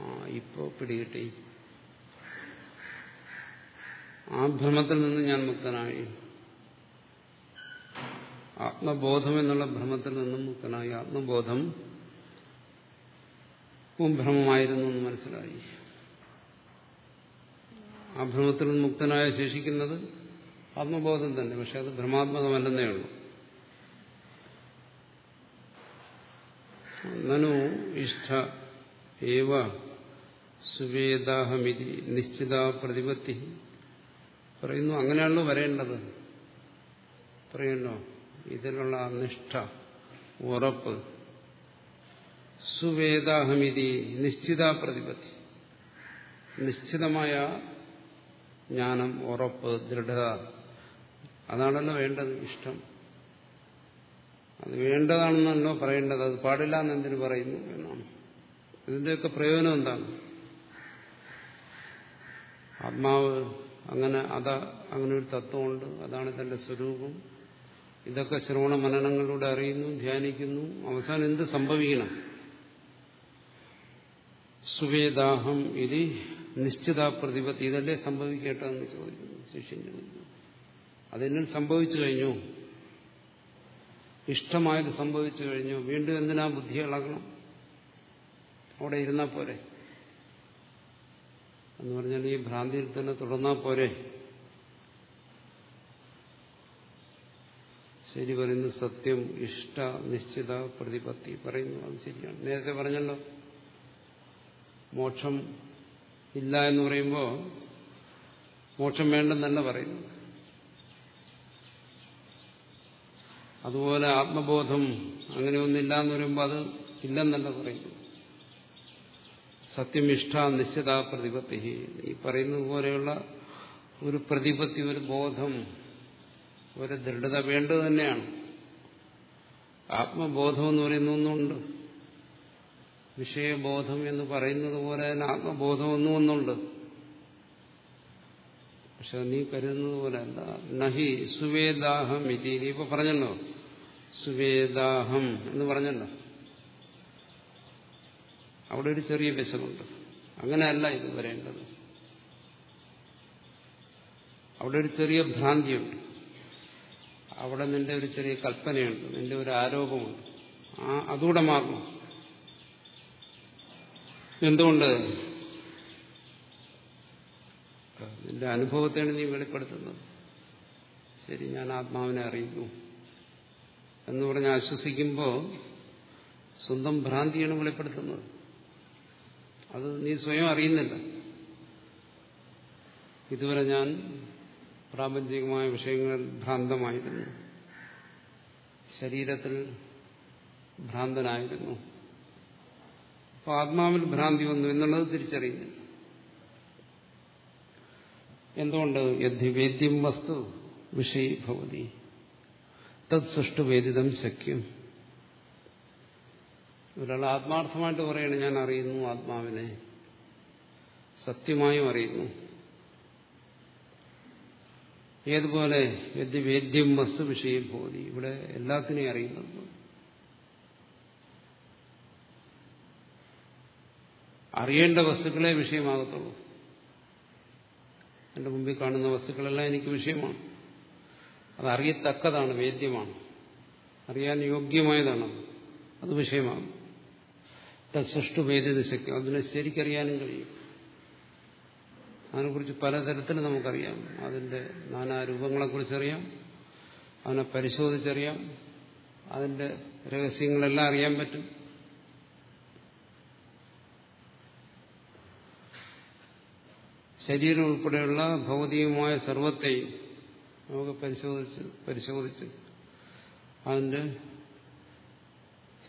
ആ ഇപ്പോ പിടികിട്ടി. ആ ഭ്രമത്തിൽ നിന്ന് ഞാൻ മുക്തനായി. ആത്മബോധം എന്നുള്ള ഭ്രമത്തിൽ നിന്നും മുക്തനായി ആത്മബോധം ഭ്രമമായിരുന്നു എന്ന് മനസ്സിലായി. ആ ഭ്രമത്തിൽ നിന്ന് മുക്തനായ ശേഷിക്കുന്നത് ആത്മബോധം തന്നെ പക്ഷെ അത് ഭ്രമാത്മകമല്ലെന്നേ ഉള്ളൂ. നനു ഇഷ്ട ഏവ സുവേദാഹമിതി നിശ്ചിത പ്രതിപത്തി പറയുന്നു അങ്ങനെയാണല്ലോ വരേണ്ടത്. പറയുന്നു ഇതിലുള്ള നിഷ്ഠ ഉറപ്പ് സുവേദാഹമിതി നിശ്ചിത പ്രതിപത്തി നിശ്ചിതമായ ജ്ഞാനം ഉറപ്പ് ദൃഢത അതാണല്ലോ വേണ്ടത് ഇഷ്ടം. അത് വേണ്ടതാണെന്നല്ലോ പറയേണ്ടത് അത് പാടില്ല എന്ന് എന്തിനു പറയുന്നു എന്നാണ്. ഇതിന്റെയൊക്കെ പ്രയോജനം എന്താണ്? ആത്മാവ് അങ്ങനെ അതാ അങ്ങനെ ഒരു തത്വമുണ്ട് അതാണ് തന്റെ സ്വരൂപം. ഇതൊക്കെ ശ്രവണ മനനങ്ങളിലൂടെ അറിയുന്നു ധ്യാനിക്കുന്നു. അവസാനം എന്ത് സംഭവിക്കണം? സുവേദാഹം ഇത് നിശ്ചിത പ്രതിപത്തി. ഇതല്ലേ സംഭവിക്കേണ്ടതെന്ന് ചോദിക്കുന്നു ശിഷ്യൻ ചോദിക്കുന്നു. അതെന്നും സംഭവിച്ചു കഴിഞ്ഞു. ഇഷ്ടമായത് സംഭവിച്ചു കഴിഞ്ഞു. വീണ്ടും എന്തിനാ ബുദ്ധി ഇളകണം? അവിടെ ഇരുന്നാൽ പോരെ. എന്ന് പറഞ്ഞാൽ ഈ ഭ്രാന്തിയിൽ തന്നെ തുടർന്നാൽ പോരെ. ശരി പറയുന്നു സത്യം ഇഷ്ട നിശ്ചിത പ്രതിപത്തി പറയുന്നു. അത് ശരിയാണ്. നേരത്തെ പറഞ്ഞല്ലോ. മോക്ഷം ഇല്ല എന്ന് പറയുമ്പോൾ മോക്ഷം വേണ്ടെന്നല്ല പറയുന്നു അതുപോലെ ആത്മബോധം അങ്ങനെ ഒന്നില്ല എന്ന് പറയുമ്പോൾ അത് ഇല്ലെന്നല്ല പറയുന്നു സത്യമിഷ്ട നിശ്ചിത പ്രതിപത്തി. ഈ പറയുന്നത് പോലെയുള്ള ഒരു പ്രതിപത്തി ഒരു ബോധം ഒരു ദൃഢത വേണ്ടത് തന്നെയാണ്. ആത്മബോധം എന്ന് പറയുന്ന ഒന്നുണ്ട്. വിഷയബോധം എന്ന് പറയുന്നത് പോലെ തന്നെ ആത്മബോധം ഒന്നും ഒന്നുണ്ട്. പക്ഷെ നീ കരുതുന്നത് പോലെ അല്ല. നഹി സുവേദാഹം ഇതി. നീ ഇപ്പൊ പറഞ്ഞല്ലോ? സുവേദാഹം എന്ന് പറഞ്ഞല്ലോ. അവിടെ ഒരു ചെറിയ വിശമുണ്ട് അങ്ങനെയല്ല ഇത് വരേണ്ടത്. അവിടെ ഒരു ചെറിയ ഭ്രാന്തിയുണ്ട്. അവിടെ നിന്റെ ഒരു ചെറിയ കൽപ്പനയുണ്ട് നിന്റെ ഒരു ആരോപമുണ്ട്. ആ അതുകൂടെ മാറണം എന്തുകൊണ്ട്? നിന്റെ അനുഭവത്തെയാണ് നീ വെളിപ്പെടുത്തുന്നത്. ശരി ഞാൻ ആത്മാവിനെ അറിയുന്നു എന്ന് പറഞ്ഞ് ആശ്വസിക്കുമ്പോൾ സ്വന്തം ഭ്രാന്തിയാണ് വെളിപ്പെടുത്തുന്നത്. അത് നീ സ്വയം അറിയുന്നില്ല. ഇതുവരെ ഞാൻ പ്രാപഞ്ചികമായ വിഷയങ്ങളിൽ ഭ്രാന്തമായിരുന്നു. ശരീരത്തിൽ ഭ്രാന്തനായിരുന്നു. അപ്പൊ ആത്മാവിൽ ഭ്രാന്തി വന്നു എന്നുള്ളത് തിരിച്ചറിയുന്നു. എന്തുകൊണ്ട്? യദ്ധിവേദ്യം വസ്തു വിഷയീഭവതി തത് സൃഷ്ടുവേദിതം ശക്യം. ഒരാൾ ആത്മാർത്ഥമായിട്ട് പറയണ ഞാൻ അറിയുന്നു ആത്മാവിനെ. സത്യമായും അറിയുന്നു. ഏതുപോലെ വേദ്യം വസ്തു വിഷയം ഭൂതി ഇവിടെ എല്ലാത്തിനെയും അറിയുന്നുണ്ട്. അറിയേണ്ട വസ്തുക്കളെ വിഷയമാകത്തുള്ളൂ. എന്റെ മുമ്പിൽ കാണുന്ന വസ്തുക്കളെല്ലാം എനിക്ക് വിഷയമാണ്. അത് അറിയത്തക്കതാണ് വേദ്യമാണ്. അറിയാൻ യോഗ്യമായതാണ് അത്. വിഷയമാകും സൃഷ്ടു വേദ്യത ശക്തി അതിനെ ശരിക്കറിയാനും കഴിയും. അതിനെക്കുറിച്ച് പലതരത്തിൽ നമുക്കറിയാം. അതിന്റെ അതിന്റെ നാനാരൂപങ്ങളെക്കുറിച്ചറിയാം അതിനെ പരിശോധിച്ചറിയാം. അതിന്റെ രഹസ്യങ്ങളെല്ലാം അറിയാൻ പറ്റും. ശരീരം ഉൾപ്പെടെയുള്ള ഭൗതികമായ സർവത്തെയും നമുക്ക് പരിശോധിച്ച് പരിശോധിച്ച് അതിന്റെ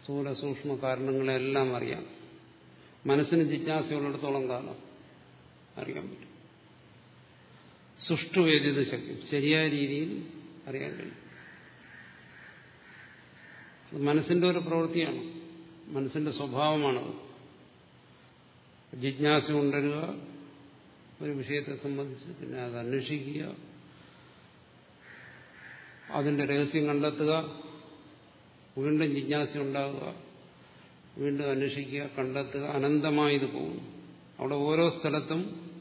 സ്ഥൂല സൂക്ഷ്മ കാരണങ്ങളെല്ലാം അറിയാം. മനസ്സിന് ജിജ്ഞാസയുള്ളിടത്തോളം കാലം അറിയാൻ പറ്റും. സുഷ്ടുവേദ്യത ശക്തി. ശരിയായ രീതിയിൽ അറിയാൻ കഴിയും. മനസ്സിന്റെ ഒരു പ്രവൃത്തിയാണ്. മനസ്സിന്റെ സ്വഭാവമാണത്. ജിജ്ഞാസ കൊണ്ടുവരിക ഒരു വിഷയത്തെ സംബന്ധിച്ച് പിന്നെ അത് അന്വേഷിക്കുക അതിന്റെ രഹസ്യം കണ്ടെത്തുക വീണ്ടും ജിജ്ഞാസ ഉണ്ടാകുക വീണ്ടും അന്വേഷിക്കുക കണ്ടെത്തുക അനന്തമായി ഇത് പോകും അവിടെ ഓരോ സ്ഥലത്തും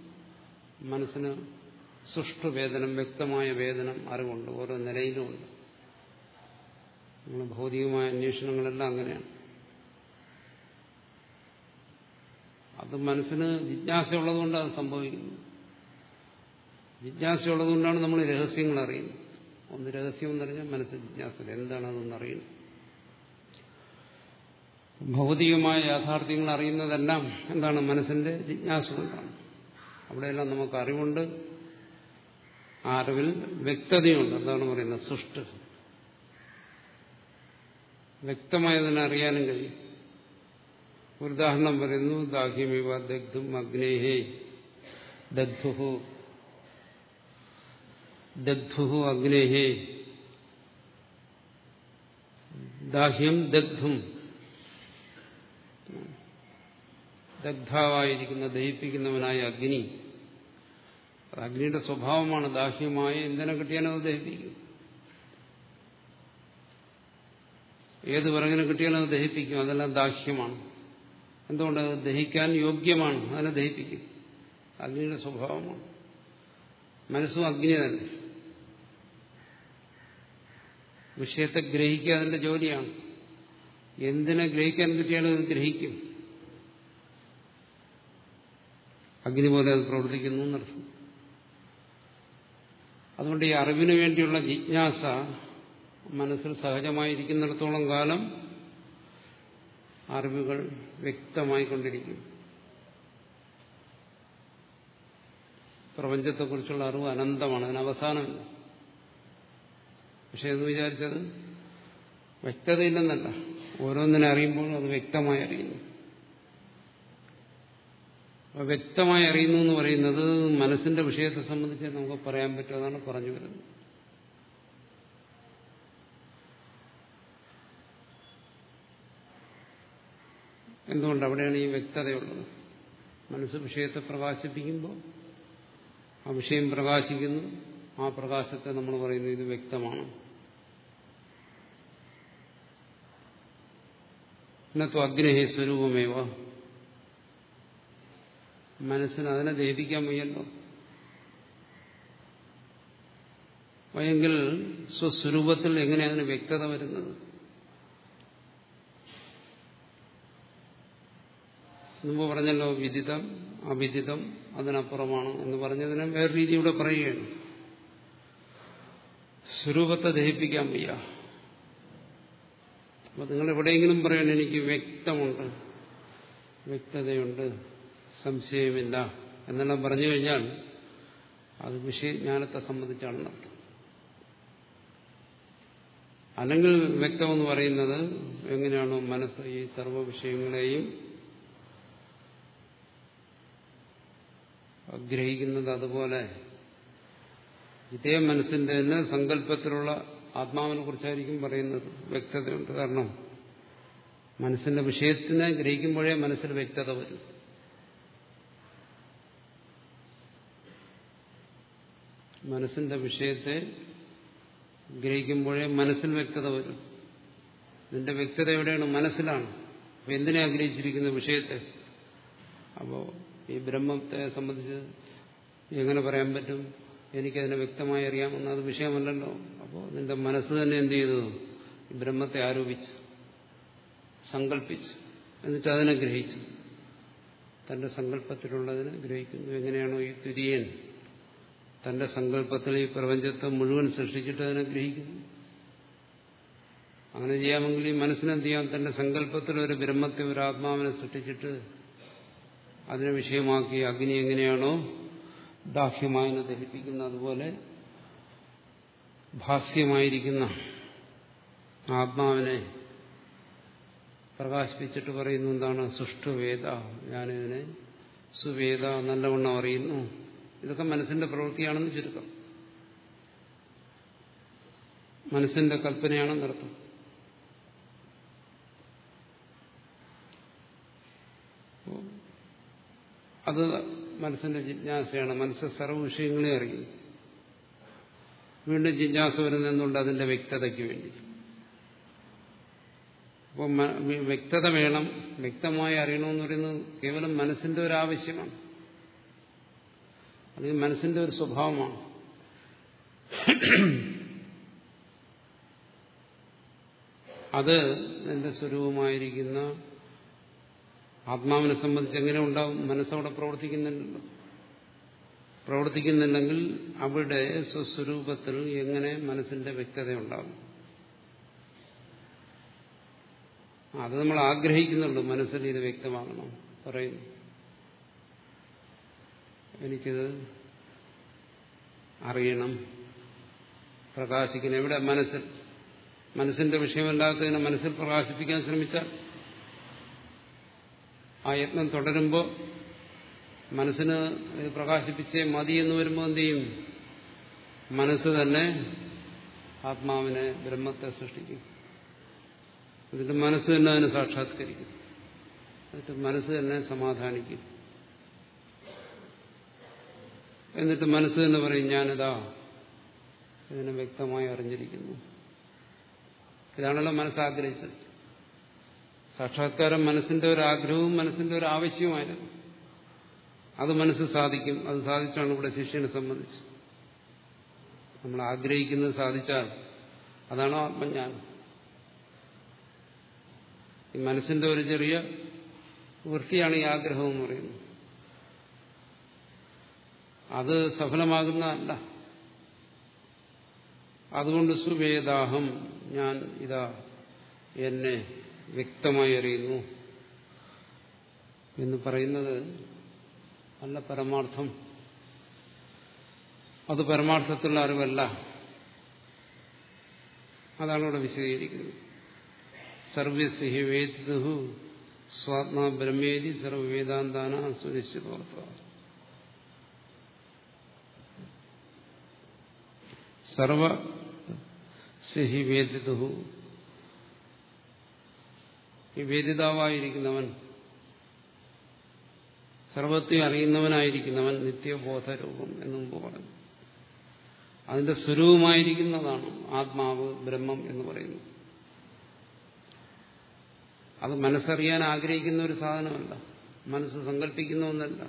മനസ്സിന് സുഷ്ഠു വേദനം വ്യക്തമായ വേദനം അറിവുണ്ട്. ഓരോ നിലയിലുമുണ്ട് നമ്മൾ ഭൗതികമായ അന്വേഷണങ്ങളെല്ലാം അങ്ങനെയാണ്. അത് മനസ്സിന് ജിജ്ഞാസയുള്ളതുകൊണ്ട് അത് സംഭവിക്കുന്നു. ജിജ്ഞാസയുള്ളതുകൊണ്ടാണ് നമ്മൾ രഹസ്യങ്ങൾ അറിയുന്നത്. ഒന്ന് രഹസ്യം എന്ന് പറഞ്ഞാൽ മനസ്സ് ജിജ്ഞാസ എന്താണ് അതൊന്ന് അറിയുന്നത്? ഭൗതികമായ യാഥാർത്ഥ്യങ്ങൾ അറിയുന്നതെല്ലാം എന്താണ് മനസ്സിന്റെ ജിജ്ഞാസ കൊണ്ടാണ്. അവിടെയെല്ലാം നമുക്ക് അറിവുണ്ട്. ആ അറിവിൽ വ്യക്തതയുണ്ട്. എന്താണ് പറയുന്നത് സുഷ്ട്. വ്യക്തമായതിനെ അറിയാനും കഴിയും. ഒരു ഉദാഹരണം പറയുന്നു ദാഹ്യമിവ ദഗ്ധും അഗ്നേഹേ ദഗ്ധുഹു. ദഗ്ധുഹു അഗ്നേഹേ. ദാഹ്യം ദഗ്ധും. ദഗ്ധാവായിരിക്കുന്ന ദഹിപ്പിക്കുന്നവനായ അഗ്നി. അഗ്നിയുടെ സ്വഭാവമാണ് ദാഹ്യമായ ഇന്ധനം കിട്ടിയാലും അത് ദഹിപ്പിക്കും. ഏത് വിറകിനെ കിട്ടിയാലും അത് ദഹിപ്പിക്കും അതെല്ലാം ദാഹ്യമാണ്. എന്തുകൊണ്ട്? അത് ദഹിക്കാൻ യോഗ്യമാണ് അതിനെ ദഹിപ്പിക്കും. അഗ്നിയുടെ സ്വഭാവമാണ്. മനസ്സും അഗ്നി തന്നെ. വിഷയത്തെ ഗ്രഹിക്കുക അതിന്റെ ജോലിയാണ്. എന്തിനെ ഗ്രഹിക്കാൻ കിട്ടിയാലും അത് ഗ്രഹിക്കും. അഗ്നി പോലെ അത് പ്രവർത്തിക്കുന്നു എന്നർത്ഥം. അതുകൊണ്ട് ഈ അറിവിനു വേണ്ടിയുള്ള ജിജ്ഞാസ മനസ്സിൽ സഹജമായിരിക്കുന്നിടത്തോളം കാലം അറിവുകൾ വ്യക്തമായിക്കൊണ്ടിരിക്കും. പ്രപഞ്ചത്തെക്കുറിച്ചുള്ള അറിവ് അനന്തമാണ് അതിന് അവസാനമില്ല. പക്ഷെ എന്ന് വിചാരിച്ചത് വ്യക്തതയില്ലെന്നല്ല. ഓരോന്നിനെ അറിയുമ്പോഴും അത് വ്യക്തമായി അറിയുന്നു. വ്യക്തമായി അറിയുന്നു എന്ന് പറയുന്നത് മനസ്സിന്റെ വിഷയത്തെ സംബന്ധിച്ച് നമുക്ക് പറയാൻ പറ്റുമെന്നാണ് പറഞ്ഞു വരുന്നത്. എന്തുകൊണ്ട് അവിടെയാണ് ഈ വ്യക്തതയുള്ളത്? മനസ്സ് വിഷയത്തെ പ്രകാശിപ്പിക്കുമ്പോൾ ആ വിഷയം പ്രകാശിക്കുന്നു ആ പ്രകാശത്തെ നമ്മൾ പറയുന്നത് ഇത് വ്യക്തമാണ്. പിന്നെ അഗ്നഹേ സ്വരൂപമേവ. മനസ്സിന് അതിനെ ദഹിപ്പിക്കാൻ വയ്യല്ലോ. വയെങ്കിൽ സ്വസ്വരൂപത്തിൽ എങ്ങനെയാണ് വ്യക്തത വരുന്നത്? മുമ്പ് പറഞ്ഞല്ലോ വിദിതം അവിദിതം അതിനപ്പുറമാണ് എന്ന് പറഞ്ഞതിനെ വേറെ രീതിയിലൂടെ പറയുകയാണ്. സ്വരൂപത്തെ ദഹിപ്പിക്കാൻ വയ്യ. അപ്പൊ നിങ്ങൾ എവിടെയെങ്കിലും പറയണം എനിക്ക് വ്യക്തമുണ്ട് വ്യക്തതയുണ്ട്. സംശയമില്ല എന്നെല്ലാം പറഞ്ഞു കഴിഞ്ഞാൽ അത് വിഷയജ്ഞാനത്തെ സംബന്ധിച്ചാണ് അർത്ഥം. അല്ലെങ്കിൽ വ്യക്തമെന്ന് പറയുന്നത് എങ്ങനെയാണോ മനസ്സ് ഈ സർവ വിഷയങ്ങളെയും ഗ്രഹിക്കുന്നത് അതുപോലെ ഇതേ മനസ്സിന്റെ തന്നെ സങ്കല്പത്തിലുള്ള ആത്മാവിനെ കുറിച്ചായിരിക്കും പറയുന്നത് വ്യക്തതയുണ്ട്. കാരണം മനസ്സിന്റെ വിഷയത്തിനെ ഗ്രഹിക്കുമ്പോഴേ മനസ്സിൽ വ്യക്തത വരും. മനസ്സിന്റെ വിഷയത്തെ ഗ്രഹിക്കുമ്പോഴേ മനസ്സിൽ വ്യക്തത വരും. നിന്റെ വ്യക്തത എവിടെയാണ്? മനസ്സിലാണ്. അപ്പൊ എന്തിനെ ആഗ്രഹിച്ചിരിക്കുന്ന വിഷയത്തെ? അപ്പോ ഈ ബ്രഹ്മത്തെ സംബന്ധിച്ച് എങ്ങനെ പറയാൻ പറ്റും? എനിക്കതിനെ വ്യക്തമായി അറിയാമെന്ന് അത് വിഷയമല്ലല്ലോ. അപ്പോൾ നിന്റെ മനസ്സ് തന്നെ എന്ത് ചെയ്തു? ബ്രഹ്മത്തെ ആരോപിച്ചു. സങ്കല്പിച്ചു. എന്നിട്ട് അതിനെ ഗ്രഹിച്ചു. തന്റെ സങ്കല്പത്തിലുള്ളതിനെ ഗ്രഹിക്കുന്നു. എങ്ങനെയാണോ ഈ തുര്യൻ? തന്റെ സങ്കല്പത്തിൽ ഈ പ്രപഞ്ചത്തെ മുഴുവൻ സൃഷ്ടിച്ചിട്ട് അതിനെ ഗ്രഹിക്കുന്നു. അങ്ങനെ ചെയ്യാമെങ്കിൽ ഈ മനസ്സിനെന്ത് ചെയ്യാം? തന്റെ സങ്കല്പത്തിൽ ഒരു ബ്രഹ്മത്തെ ഒരു ആത്മാവിനെ സൃഷ്ടിച്ചിട്ട് അതിനെ വിഷയമാക്കി അഗ്നി എങ്ങനെയാണോ ദാഹ്യമായി ദഹിപ്പിക്കുന്ന അതുപോലെ ഭാസ്യമായിരിക്കുന്ന ആത്മാവിനെ പ്രകാശിപ്പിച്ചിട്ട് പറയുന്നു എന്താണ്? സുഷ്ടുവേദ ഞാനിതിനെ സുവേദ നല്ലവണ്ണം അറിയുന്നു. ഇതൊക്കെ മനസ്സിന്റെ പ്രവൃത്തിയാണെന്ന് ചുരുക്കം. മനസ്സിന്റെ കൽപ്പനയാണ് കൽപ്പനയാണെന്നർത്ഥം അത് മനസ്സിന്റെ ജിജ്ഞാസയാണ്. മനസ്സ് സർവ വിഷയങ്ങളെ അറിയുന്നു. വീണ്ടും ജിജ്ഞാസ വരുന്നുണ്ട് അതിന്റെ വ്യക്തതയ്ക്ക് വേണ്ടി. അപ്പോൾ വ്യക്തത വേണം. വ്യക്തമായി അറിയണമെന്ന് പറയുന്നത് കേവലം മനസ്സിന്റെ ഒരു ആവശ്യമാണ് അല്ലെങ്കിൽ മനസ്സിന്റെ ഒരു സ്വഭാവമാണ്. അത് എന്റെ സ്വരൂപമായിരിക്കുന്ന ആത്മാവിനെ സംബന്ധിച്ച് എങ്ങനെ ഉണ്ടാവും? മനസ്സവിടെ പ്രവർത്തിക്കുന്നുണ്ടല്ലോ പ്രവർത്തിക്കുന്നുണ്ടെങ്കിൽ അവിടെ സ്വസ്വരൂപത്തിൽ എങ്ങനെ മനസ്സിന്റെ വ്യക്തത ഉണ്ടാകും അത് നമ്മൾ ആഗ്രഹിക്കുന്നുള്ളൂ മനസ്സിൽ ഇത് വ്യക്തമാകണം പറയുന്നു. എനിക്കിത് അറിയണം. പ്രകാശിക്കണം എവിടെ? മനസ്സിൽ. മനസ്സിന്റെ വിഷയമല്ലാത്തതിനെ മനസ്സിൽ പ്രകാശിപ്പിക്കാൻ ശ്രമിച്ചാൽ ആ യത്നം തുടരുമ്പോൾ മനസ്സിന് ഇത് പ്രകാശിപ്പിച്ചേ മതി എന്ന് വരുമ്പോൾ എന്ത് ചെയ്യും? മനസ്സ് തന്നെ ആത്മാവിനെ ബ്രഹ്മത്തെ സൃഷ്ടിക്കും. എന്നിട്ട് മനസ്സ് തന്നെ അതിനെ സാക്ഷാത്കരിക്കും. എന്നിട്ട് മനസ്സ് തന്നെ സമാധാനിക്കും. എന്നിട്ട് മനസ്സ് എന്ന് പറയും ഞാനിതാ ഇതിനെ വ്യക്തമായി അറിഞ്ഞിരിക്കുന്നു. ഇതാണല്ലോ മനസ്സാഗ്രഹിച്ചത്. സാക്ഷാത്കാരം മനസ്സിന്റെ ഒരു ആഗ്രഹവും മനസ്സിന്റെ ഒരു ആവശ്യവുമായിരുന്നു. അത് മനസ്സ് സാധിക്കും. അത് സാധിച്ചാണ് ഇവിടെ ശിഷ്യനെ സംബന്ധിച്ച്. നമ്മൾ ആഗ്രഹിക്കുന്നത് സാധിച്ചാൽ അതാണോ ആത്മജ്ഞാനം. ഈ മനസ്സിന്റെ ഒരു ചെറിയ വൃത്തിയാണ് ഈ ആഗ്രഹം എന്ന് പറയുന്നത്. അത് സഫലമാകുന്നതല്ല. അതുകൊണ്ട് സുവേദാഹം ഞാൻ ഇതാ എന്നെ വ്യക്തമായി അറിയുന്നു എന്ന് പറയുന്നത് അല്ല പരമാർത്ഥം. അത് പരമാർത്ഥത്തിലുള്ള അറിവല്ല. അതാണ് ഇവിടെ വിശദീകരിക്കുന്നത്. സർവസ്യ വേദു സ്വാത്മാ ബ്രഹ്മേതി സർവവേദാന്താന സുനിശ്ചിതോർത്ഥ സർവ സിഹി വേദിതു ഈ വേദിതാവായിരിക്കുന്നവൻ സർവത്തെ അറിയുന്നവനായിരിക്കുന്നവൻ നിത്യബോധരൂപം എന്നും പറഞ്ഞു. അതിന്റെ സ്വരൂപമായിരിക്കുന്നതാണ് ആത്മാവ് ബ്രഹ്മം എന്ന് പറയുന്നത്. അത് മനസ്സറിയാൻ ആഗ്രഹിക്കുന്ന ഒരു സാധനമല്ല. മനസ്സ് സങ്കല്പിക്കുന്ന ഒന്നല്ല.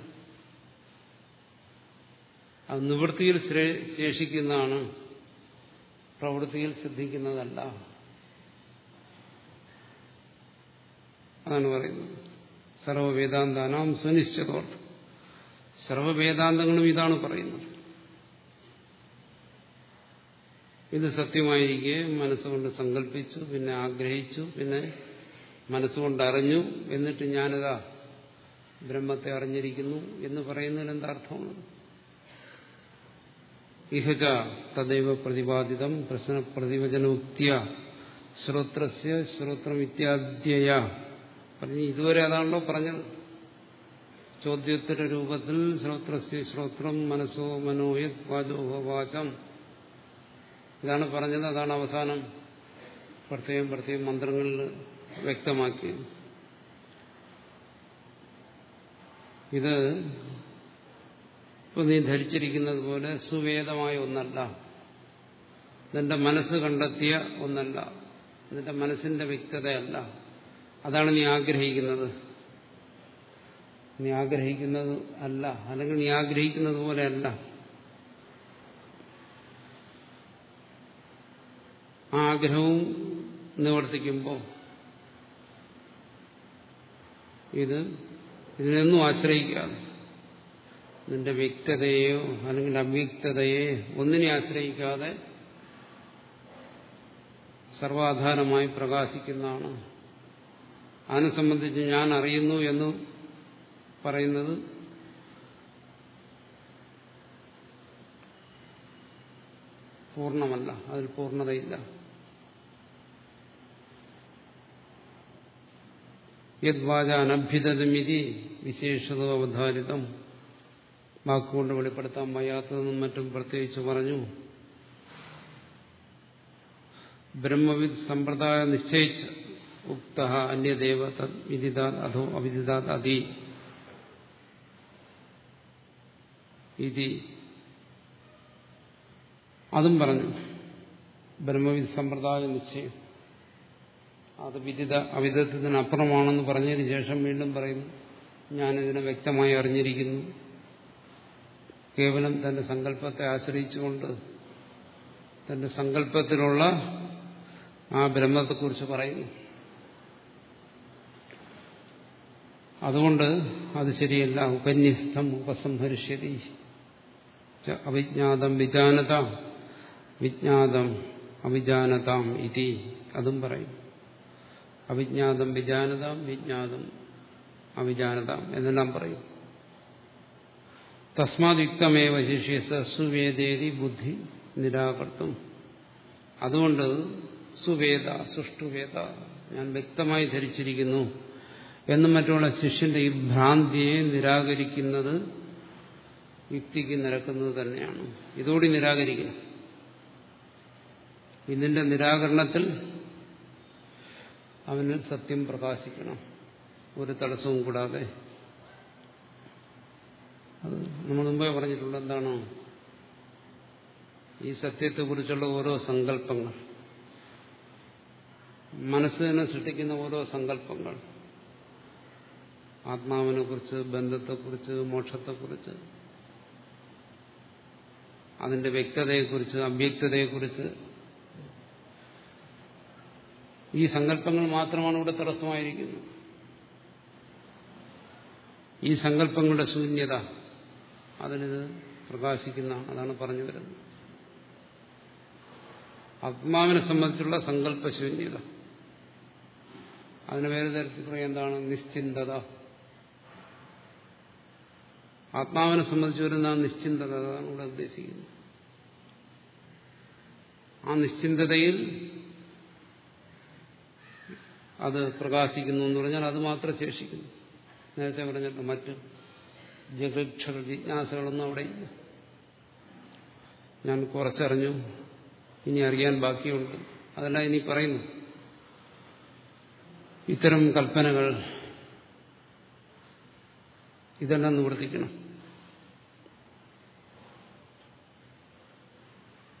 അത് നിവൃത്തിയിൽ ശേഷിക്കുന്നതാണ് പ്രവൃത്തിയിൽ സിദ്ധിക്കുന്നതല്ല. അതാണ് പറയുന്നത്. സർവവേദാന്താനാം സുനിശ്ചിതോർത്ഥം സർവവേദാന്തങ്ങളും ഇതാണ് പറയുന്നത്. ഇത് സത്യമായിരിക്കെ മനസ്സുകൊണ്ട് സങ്കല്പിച്ചു പിന്നെ ആഗ്രഹിച്ചു പിന്നെ മനസ്സുകൊണ്ട് അറിഞ്ഞു എന്നിട്ട് ഞാനിതാ ബ്രഹ്മത്തെ അറിഞ്ഞിരിക്കുന്നു എന്ന് പറയുന്നതിന് എന്താ ഇഹച തദൈവ പ്രതിപാദിതം പ്രശ്ന പ്രതിവചനോക്തിയ ശ്രോത്രസ്യ ശ്രോത്രം ഇത്യാദ്യയ പറഞ്ഞു ഇതുവരെ അതാണല്ലോ പറഞ്ഞത്. ചോദ്യോത്തര രൂപത്തിൽ ശ്രോത്രസ്യ ശ്രോത്രം മനസ്സോ മനോയത് വാചോഹവാചം ഇതാണ് പറഞ്ഞത് അതാണ് അവസാനം. പ്രത്യേകം പ്രത്യേകം മന്ത്രങ്ങളിൽ വ്യക്തമാക്കിയത് ഇത് ഇപ്പൊ നീ ധരിച്ചിരിക്കുന്നത് പോലെ സുവേദമായ ഒന്നല്ല. നിന്റെ മനസ്സ് കണ്ടെത്തിയ ഒന്നല്ല. നിന്റെ മനസ്സിന്റെ വ്യക്തതയല്ല. അതാണ് നീ ആഗ്രഹിക്കുന്നത്. നീ ആഗ്രഹിക്കുന്നത് അല്ല. അല്ലെങ്കിൽ നീ ആഗ്രഹിക്കുന്നത് പോലെയല്ല ആഗ്രഹവും നിവർത്തിക്കുമ്പോൾ ഇത് ഇതിനൊന്നും ആശ്രയിക്കാതെ നിന്റെ വ്യക്തതയെയോ അല്ലെങ്കിൽ അവ്യക്തതയെ ഒന്നിനെ ആശ്രയിക്കാതെ സർവാധാരമായി പ്രകാശിക്കുന്നതാണ്. അതിനെ സംബന്ധിച്ച് ഞാൻ അറിയുന്നു എന്ന് പറയുന്നത് പൂർണമല്ല. അതിൽ പൂർണതയില്ല. യദ്വാചാനഭ്യുതമിതി വിശേഷതോ അവധാരിതം. വാക്കുകൊണ്ട് വെളിപ്പെടുത്താൻ വയ്യാത്തതെന്നും മറ്റും പ്രത്യേകിച്ച് പറഞ്ഞു. ബ്രഹ്മവിദ് സമ്പ്രദായ നിശ്ചയിച്ച് ഉക്ത അന്യദേവ തദ് വിദിതാത് അധോ അവിദിതാത് അതി ഇതി. അതും പറഞ്ഞു. ബ്രഹ്മവിദ് സമ്പ്രദായ നിശ്ചയം. അത് വിദിത അവിധത്തിനപ്പുറമാണെന്ന് പറഞ്ഞതിന് ശേഷം വീണ്ടും പറയുന്നു. ഞാനിതിനെ വ്യക്തമായി അറിഞ്ഞിരിക്കുന്നു. കേവലം തന്റെ സങ്കല്പത്തെ ആശ്രയിച്ചുകൊണ്ട് തന്റെ സങ്കല്പത്തിലുള്ള ആ ബ്രഹ്മത്തെക്കുറിച്ച് പറയുന്നു. അതുകൊണ്ട് അത് ശരിയല്ല. ഉപന്യസ്തം ഉപസംഹരിഷ്യതി. അവിജ്ഞാതം വിജാനത വിജ്ഞാതം അവിജാനതാം ഇതി. അതും പറയും അവിജ്ഞാതം വിജാനതാം വിജ്ഞാതം അവിജാനതാം എന്നെല്ലാം പറയും തസ്മാദിക്തമേവ ശിഷ്യസ സുവേദേതി ബുദ്ധി നിരാകർത്തും. അതുകൊണ്ട് സുവേദ സുഷ്ടുവേദ ഞാൻ വ്യക്തമായി ധരിച്ചിരിക്കുന്നു. എന്നും മറ്റുള്ള ശിഷ്യന്റെ ഈ ഭ്രാന്തിയെ നിരാകരിക്കുന്നത് യുക്തിക്ക് നിരക്കുന്നത് തന്നെയാണ്. ഇതോടി നിരാകരിക്കണം. ഇതിന്റെ നിരാകരണത്തിൽ അവന് സത്യം പ്രകാശിക്കണം. ഒരു തടസ്സവും കൂടാതെ അത് നമ്മൾ മുമ്പേ പറഞ്ഞിട്ടുള്ള എന്താണോ? ഈ സത്യത്തെക്കുറിച്ചുള്ള ഓരോ സങ്കല്പങ്ങൾ. മനസ്സിനെ സൃഷ്ടിക്കുന്ന ഓരോ സങ്കല്പങ്ങൾ. ആത്മാവിനെ കുറിച്ച് ബന്ധത്തെക്കുറിച്ച് മോക്ഷത്തെക്കുറിച്ച് അതിന്റെ വ്യക്തതയെക്കുറിച്ച് അവ്യക്തതയെക്കുറിച്ച്. ഈ സങ്കല്പങ്ങൾ മാത്രമാണ് ഇവിടെ തടസ്സമായിരിക്കുന്നത്. ഈ സങ്കല്പങ്ങളുടെ ശൂന്യത അതിനിത് പ്രകാശിക്കുന്ന അതാണ് പറഞ്ഞു വരുന്നത്. ആത്മാവിനെ സംബന്ധിച്ചുള്ള സങ്കല്പശൂന്യത. അതിന് വേറെ തരത്തിൽ പറയാം എന്താണ്? നിശ്ചിന്തത. ആത്മാവിനെ സംബന്ധിച്ച് വരുന്ന ആ നിശ്ചിന്തത അതാണ് ഇവിടെ ഉദ്ദേശിക്കുന്നത്. ആ നിശ്ചിന്തതയിൽ അത് പ്രകാശിക്കുന്നു എന്ന് പറഞ്ഞാൽ അത് മാത്രം ശേഷിക്കുന്നു. നേരത്തെ പറഞ്ഞിട്ട് മറ്റ് ജഗക്ഷകൾ ജിജ്ഞാസകളൊന്നും അവിടെ ഇല്ല. ഞാൻ കുറച്ചറിഞ്ഞു. ഇനി അറിയാൻ ബാക്കിയുണ്ട്. അതെല്ലാം ഇനി പറയുന്നു. ഇത്തരം കൽപ്പനകൾ ഇതെല്ലാം നിവർത്തിക്കണം.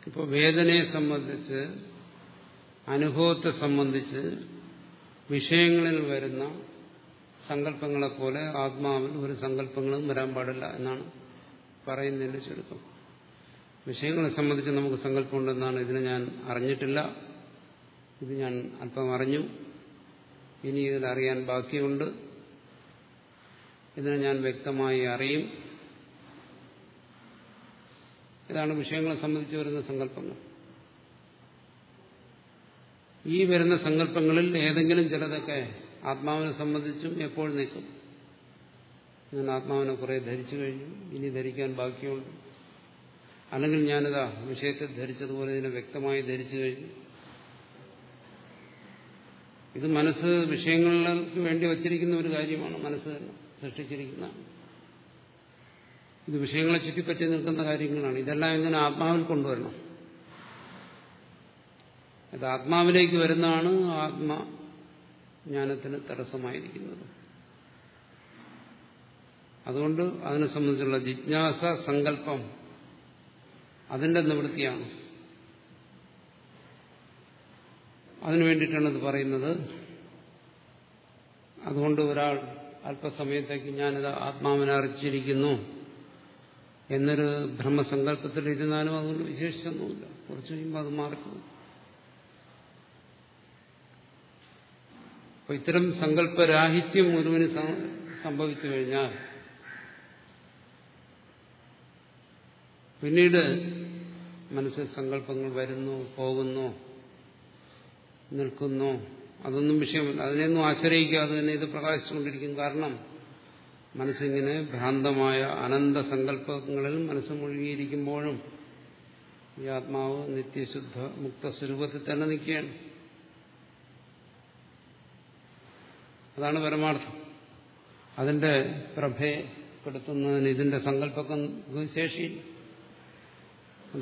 ഇപ്പോൾ വേദനയെ സംബന്ധിച്ച് അനുഭവത്തെ സംബന്ധിച്ച് വിഷയങ്ങളിൽ വരുന്ന സങ്കല്പങ്ങളെപ്പോലെ ആത്മാവിൽ ഒരു സങ്കല്പങ്ങളും വരാൻ പാടില്ല എന്നാണ് പറയുന്നതിന്റെ ചുരുക്കം. വിഷയങ്ങളെ സംബന്ധിച്ച് നമുക്ക് സങ്കല്പമുണ്ടെന്നാണ് ഇതിനെ ഞാൻ അറിഞ്ഞിട്ടില്ല. ഇത് ഞാൻ അല്പം അറിഞ്ഞു. ഇനി ഇതിൽ അറിയാൻ ബാക്കിയുണ്ട്. ഇതിനെ ഞാൻ വ്യക്തമായി അറിയും. ഇതാണ് വിഷയങ്ങളെ സംബന്ധിച്ച് വരുന്ന സങ്കല്പങ്ങൾ. ഈ വരുന്ന സങ്കല്പങ്ങളിൽ ഏതെങ്കിലും ചിലതൊക്കെ ആത്മാവിനെ സംബന്ധിച്ചും എപ്പോഴും നിൽക്കും? ഞാൻ ആത്മാവിനെ കുറെ ധരിച്ചു കഴിഞ്ഞു. ഇനി ധരിക്കാൻ ബാക്കിയുണ്ട്. അല്ലെങ്കിൽ ഞാനിതാ വിഷയത്തെ ധരിച്ചതുപോലെ ഇതിനെ വ്യക്തമായി ധരിച്ചു കഴിഞ്ഞു. ഇത് മനസ്സ് വിഷയങ്ങൾക്ക് വേണ്ടി വച്ചിരിക്കുന്ന ഒരു കാര്യമാണ്. മനസ്സ് സൃഷ്ടിച്ചിരിക്കുന്ന. ഇത് വിഷയങ്ങളെ ചുറ്റിപ്പറ്റി നിൽക്കുന്ന കാര്യങ്ങളാണ്. ഇതെല്ലാം ഇങ്ങനെ ആത്മാവിൽ കൊണ്ടുവരണം? അത് ആത്മാവിലേക്ക് വരുന്നതാണ് ആത്മജ്ഞാനത്തിന് തടസ്സമായിരിക്കുന്നത്. അതുകൊണ്ട് അതിനെ സംബന്ധിച്ചുള്ള ജിജ്ഞാസ സങ്കല്പം അതിന്റെ നിവൃത്തിയാണ്. അതിനു വേണ്ടിയിട്ടാണ് ഇത് പറയുന്നത്. അതുകൊണ്ട് ഒരാൾ അല്പസമയത്തേക്ക് ഞാനിത് ആത്മാവിനെ അറിച്ചിരിക്കുന്നു എന്നൊരു ബ്രഹ്മസങ്കല്പത്തിൽ ഇരുന്നാലും അതുകൊണ്ട് വിശേഷിച്ചൊന്നുമില്ല. കുറച്ച് കഴിയുമ്പോൾ അത് മാറിപ്പോകും. അപ്പൊ ഇത്തരം സങ്കല്പരാഹിത്യം ഒരുവിന് സംഭവിച്ചു കഴിഞ്ഞാൽ പിന്നീട് മനസ്സിൽ സങ്കല്പങ്ങൾ വരുന്നു പോകുന്നു നിൽക്കുന്നു. അതൊന്നും വിഷയമല്ല. അതിനെയൊന്നും ആശ്രയിക്കാതെ തന്നെ ഇത് പ്രകാശിച്ചുകൊണ്ടിരിക്കും. കാരണം മനസ്സിങ്ങനെ ഭ്രാന്തമായ അനന്ത സങ്കല്പങ്ങളിൽ മനസ്സ് മുഴുകിയിരിക്കുമ്പോഴും ഈ ആത്മാവ് നിത്യശുദ്ധ മുക്ത സ്വരൂപത്തിൽ തന്നെ നിൽക്കുകയാണ്. അതാണ് പരമാർത്ഥം. അതിന്റെ പ്രഭയപ്പെടുത്തുന്നതിന് ഇതിന്റെ സങ്കല്പം ശേഷിയില്ല.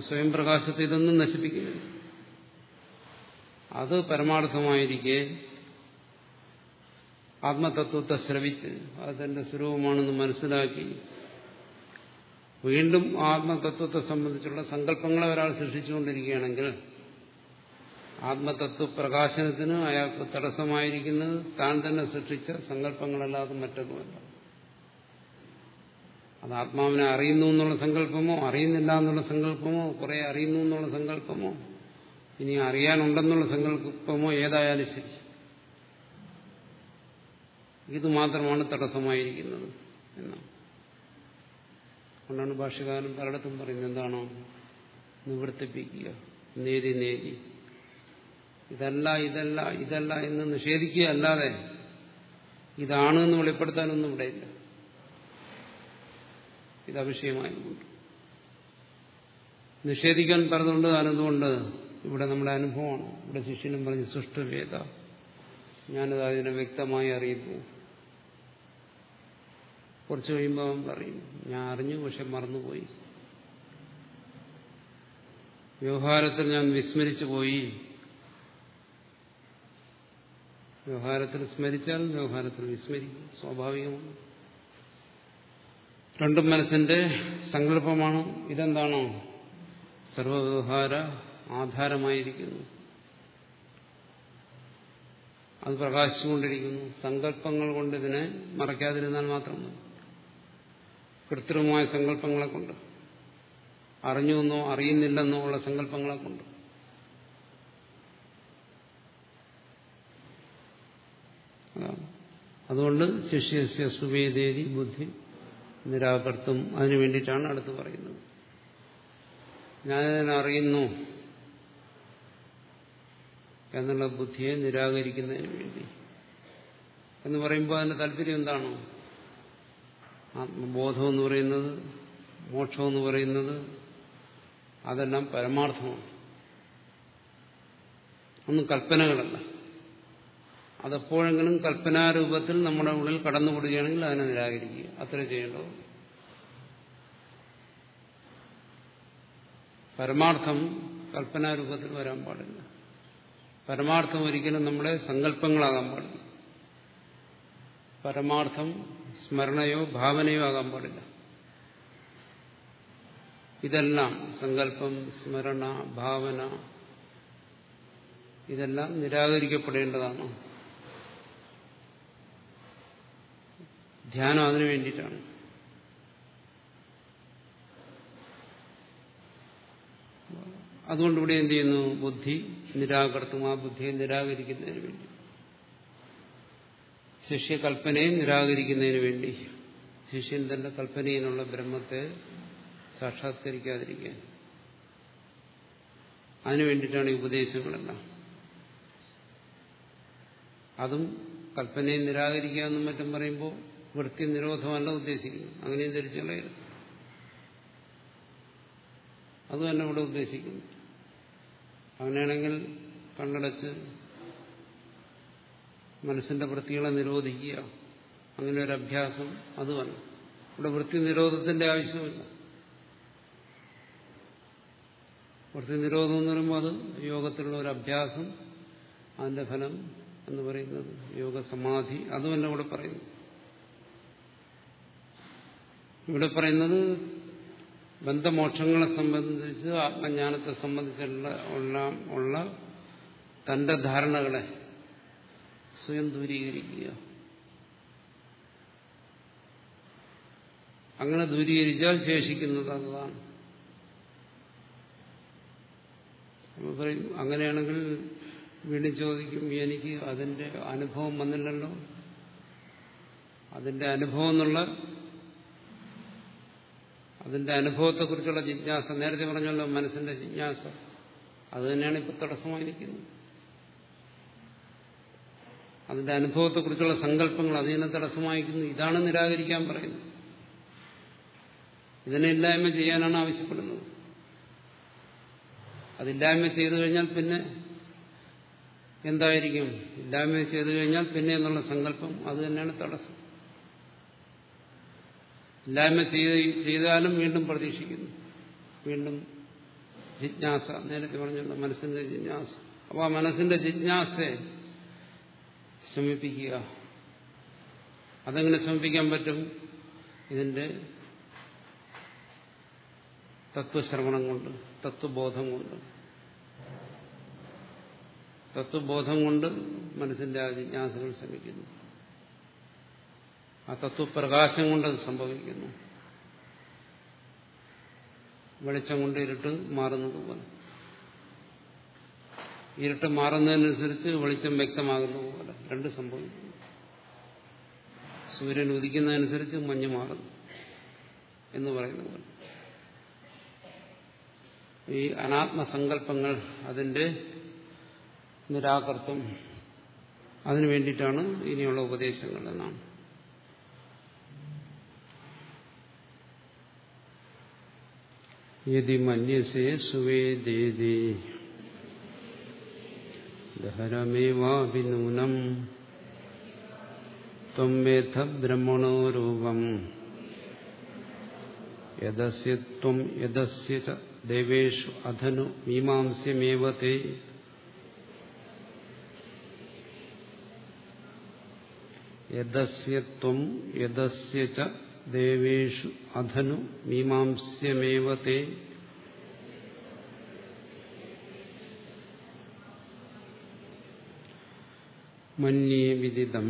സ്വയം പ്രകാശത്തെ ഇതൊന്നും നശിപ്പിക്കുന്നു അത് പരമാർത്ഥമായിരിക്കെ ആത്മതത്വത്തെ ശ്രവിച്ച് അതിന്റെ സ്വരൂപമാണെന്ന് മനസ്സിലാക്കി വീണ്ടും ആത്മതത്വത്തെ സംബന്ധിച്ചുള്ള സങ്കല്പങ്ങളെ ഒരാൾ സൃഷ്ടിച്ചുകൊണ്ടിരിക്കുകയാണെങ്കിൽ ആത്മതത്വ പ്രകാശനത്തിന് അയാൾക്ക് തടസ്സമായിരിക്കുന്നത് താൻ തന്നെ സൃഷ്ടിച്ച സങ്കല്പങ്ങളല്ലാതെ മറ്റൊന്നുമല്ല. അത് ആത്മാവിനെ അറിയുന്നു എന്നുള്ള സങ്കല്പമോ അറിയുന്നില്ല എന്നുള്ള സങ്കല്പമോ കുറെ അറിയുന്നു എന്നുള്ള സങ്കല്പമോ ഇനി അറിയാനുണ്ടെന്നുള്ള സങ്കല്പമോ ഏതായാലും ശരി. ഇത് മാത്രമാണ് തടസ്സമായിരിക്കുന്നത് എന്നാണ്. അതുകൊണ്ടാണ് ഭാഷകാരൻ പലയിടത്തും പറയുന്നത് എന്താണോ നിവർത്തിപ്പിക്കുക നേതി നേതി. ഇതല്ല ഇതല്ല ഇതല്ല എന്ന് നിഷേധിക്കുക അല്ലാതെ ഇതാണ് എന്ന് വെളിപ്പെടുത്താനൊന്നും ഇവിടെയില്ല ഇത് അവിഷയമായതുകൊണ്ട് നിഷേധിക്കാൻ പറഞ്ഞുകൊണ്ട് അനുഭവമുണ്ട് ഇവിടെ നമ്മുടെ അനുഭവമാണ്. ഇവിടെ ശിഷ്യനും പറഞ്ഞ് സൃഷ്ടുവേദ ഞാനത് അതിനെ വ്യക്തമായി അറിയുന്നു. കുറച്ച് കഴിയുമ്പോൾ അവൻ പറയും ഞാൻ അറിഞ്ഞു പക്ഷെ മറന്നുപോയി. വ്യവഹാരത്തിൽ ഞാൻ വിസ്മരിച്ചു പോയി വ്യവഹാരത്തിൽ സ്മരിച്ചാൽ വ്യവഹാരത്തിൽ വിസ്മരിക്കും സ്വാഭാവികമാണ്. രണ്ടും മനസ്സിന്റെ സങ്കല്പമാണ്. ഇതെന്താണോ? സർവവ്യവഹാര ആധാരമായിരിക്കുന്നു. അത് പ്രകാശിച്ചുകൊണ്ടിരിക്കുന്നു. സങ്കല്പങ്ങൾ കൊണ്ട് ഇതിനെ മറയ്ക്കാതിരുന്നാൽ മാത്രം മതി. കൃത്രിമമായ സങ്കല്പങ്ങളെ കൊണ്ട്. അറിഞ്ഞുവെന്നോ അറിയുന്നില്ലെന്നോ ഉള്ള സങ്കല്പങ്ങളെ കൊണ്ട്. അതാണ്. അതുകൊണ്ട് ശിഷ്യസ്യ സുവേദേതി ബുദ്ധി നിരാകർത്തും. അതിനു വേണ്ടിയിട്ടാണ് അടുത്ത് പറയുന്നത്. ഞാനതിനെ അറിയുന്നു എന്നുള്ള ബുദ്ധിയെ നിരാകരിക്കുന്നതിന് വേണ്ടി. എന്ന് പറയുമ്പോൾ അതിന്റെ താല്പര്യം എന്താണോ? ആത്മബോധം എന്ന് പറയുന്നത് മോക്ഷം എന്ന് പറയുന്നത് അതെല്ലാം പരമാർത്ഥമാണ്. ഒന്നും കൽപ്പനകളല്ല. അതെപ്പോഴെങ്കിലും കൽപ്പനാരൂപത്തിൽ നമ്മുടെ ഉള്ളിൽ കടന്നുകൂടുകയാണെങ്കിൽ അതിനെ നിരാകരിക്കുക. അത്ര ചെയ്യേണ്ടത് പരമാർത്ഥം കൽപ്പനാരൂപത്തിൽ വരാൻ പാടില്ല. പരമാർത്ഥം ഒരിക്കലും നമ്മുടെ സങ്കല്പങ്ങളാകാൻ പാടില്ല. പരമാർത്ഥം സ്മരണയോ ഭാവനയോ ആകാൻ പാടില്ല. ഇതെല്ലാം സങ്കല്പം സ്മരണ ഭാവന ഇതെല്ലാം നിരാകരിക്കപ്പെടേണ്ടതാണ്. ധ്യാനം അതിനു വേണ്ടിയിട്ടാണ്. അതുകൊണ്ട് ഇവിടെ എന്ത് ചെയ്യുന്നു? ബുദ്ധി നിരാകർത്തും. ആ ബുദ്ധിയെ നിരാകരിക്കുന്നതിന് വേണ്ടി. ശിഷ്യകൽപ്പനയെ നിരാകരിക്കുന്നതിന് വേണ്ടി. ശിഷ്യൻ തന്റെ കൽപ്പനയിലുള്ള ബ്രഹ്മത്തെ സാക്ഷാത്കരിക്കാതിരിക്കാൻ. അതിനു വേണ്ടിയിട്ടാണ് ഈ ഉപദേശങ്ങളെല്ലാം. അതും കൽപ്പനയെ നിരാകരിക്കുക എന്നും മറ്റും പറയുമ്പോൾ വൃത്തി നിരോധമല്ല ഉദ്ദേശിക്കുന്നു അങ്ങനെയും ധരിച്ചു കളയരുത് അത് തന്നെ ഇവിടെ ഉദ്ദേശിക്കുന്നു. അങ്ങനെയാണെങ്കിൽ കണ്ണടച്ച് മനസ്സിന്റെ വൃത്തികളെ നിരോധിക്കുക. അങ്ങനെ ഒരു അഭ്യാസം അത് വന്നു ഇവിടെ വൃത്തി നിരോധത്തിന്റെ ആവശ്യമില്ല. വൃത്തി നിരോധം എന്ന് പറയുമ്പോൾ അത് യോഗത്തിലുള്ള ഒരു അഭ്യാസം അതിന്റെ ഫലം എന്ന് പറയുന്നത് യോഗസമാധി സമാധി അതുമല്ല ഇവിടെ പറയുന്നു. ഇവിടെ പറയുന്നത് ബന്ധമോക്ഷങ്ങളെ സംബന്ധിച്ച് ആത്മജ്ഞാനത്തെ സംബന്ധിച്ചുള്ള ഉള്ള തന്റെ ധാരണകളെ സ്വയം ദൂരീകരിക്കുക. അങ്ങനെ ദൂരീകരിച്ചാൽ ശേഷിക്കുന്നത് അതാണ്. പറയും അങ്ങനെയാണെങ്കിൽ വീണ്ടും ചോദിക്കും എനിക്ക് അതിന്റെ അനുഭവം വന്നില്ലല്ലോ? അതിന്റെ അനുഭവം എന്നുള്ള അതിന്റെ അനുഭവത്തെക്കുറിച്ചുള്ള ജിജ്ഞാസ. നേരത്തെ പറഞ്ഞല്ലോ മനസ്സിന്റെ ജിജ്ഞാസ. അത് തന്നെയാണ് ഇപ്പൊ തടസ്സമായി നിൽക്കുന്നത് അതിന്റെ അനുഭവത്തെക്കുറിച്ചുള്ള സങ്കല്പങ്ങൾ അതിനെ തടസ്സമായിരിക്കുന്നു. ഇതാണ് നിരാകരിക്കാൻ പറയുന്നത്. ഇതിനെ ഇല്ലായ്മ ചെയ്യാനാണ് ആവശ്യപ്പെടുന്നത്. അതില്ലായ്മ ചെയ്തു കഴിഞ്ഞാൽ പിന്നെ എന്തായിരിക്കും? ഇല്ലായ്മ ചെയ്തു കഴിഞ്ഞാൽ പിന്നെ എന്നുള്ള സങ്കല്പം അത് തന്നെയാണ് തടസ്സം. ഇല്ലായ്മ ചെയ്താലും വീണ്ടും പ്രതീക്ഷിക്കുന്നു. വീണ്ടും ജിജ്ഞാസ. നേരത്തെ പറഞ്ഞല്ലോ മനസ്സിന്റെ ജിജ്ഞാസ. അപ്പോൾ ആ മനസ്സിന്റെ ജിജ്ഞാസയെ ശമിപ്പിക്കുക അതെങ്ങനെ ശമിപ്പിക്കാൻ പറ്റും? ഇതിന്റെ തത്വശ്രവണം കൊണ്ട് തത്വബോധം കൊണ്ട്. തത്വബോധം കൊണ്ട് മനസ്സിന്റെ ആ ജിജ്ഞാസകൾ ശമിക്കുന്നു ആ തത്വപ്രകാശം കൊണ്ടത് സംഭവിക്കുന്നു. വെളിച്ചം കൊണ്ട് ഇരുട്ട് മാറുന്നത് പോലെ. ഇരുട്ട് മാറുന്നതിനനുസരിച്ച് വെളിച്ചം വ്യക്തമാകുന്ന പോലെ. രണ്ട് സംഭവിക്കുന്നു. സൂര്യൻ ഉദിക്കുന്നതനുസരിച്ച് മഞ്ഞ് മാറുന്നു എന്ന് പറയുന്ന പോലെ. ഈ അനാത്മസങ്കല്പങ്ങൾ അതിന്റെ നിരാകർത്തം. അതിനു വേണ്ടിയിട്ടാണ് ഇനിയുള്ള ഉപദേശങ്ങൾ എന്നാണ്. യതി മന്യസേ സുവേദേതി ദഹരമേവാഭിനൂനം ത്വം വേദ ബ്രഹ്മണോ രൂപം യദസ്യ ത്വം യദസ്യ ച ദേവേഷു അധനു മീമാംസ്യമേവ തേ യദസ്യ ത്വം യദസ്യ ച ദേവേഷു അധനു മീമാംസ്യമേവ തേ. മന്യേ വിദിതം.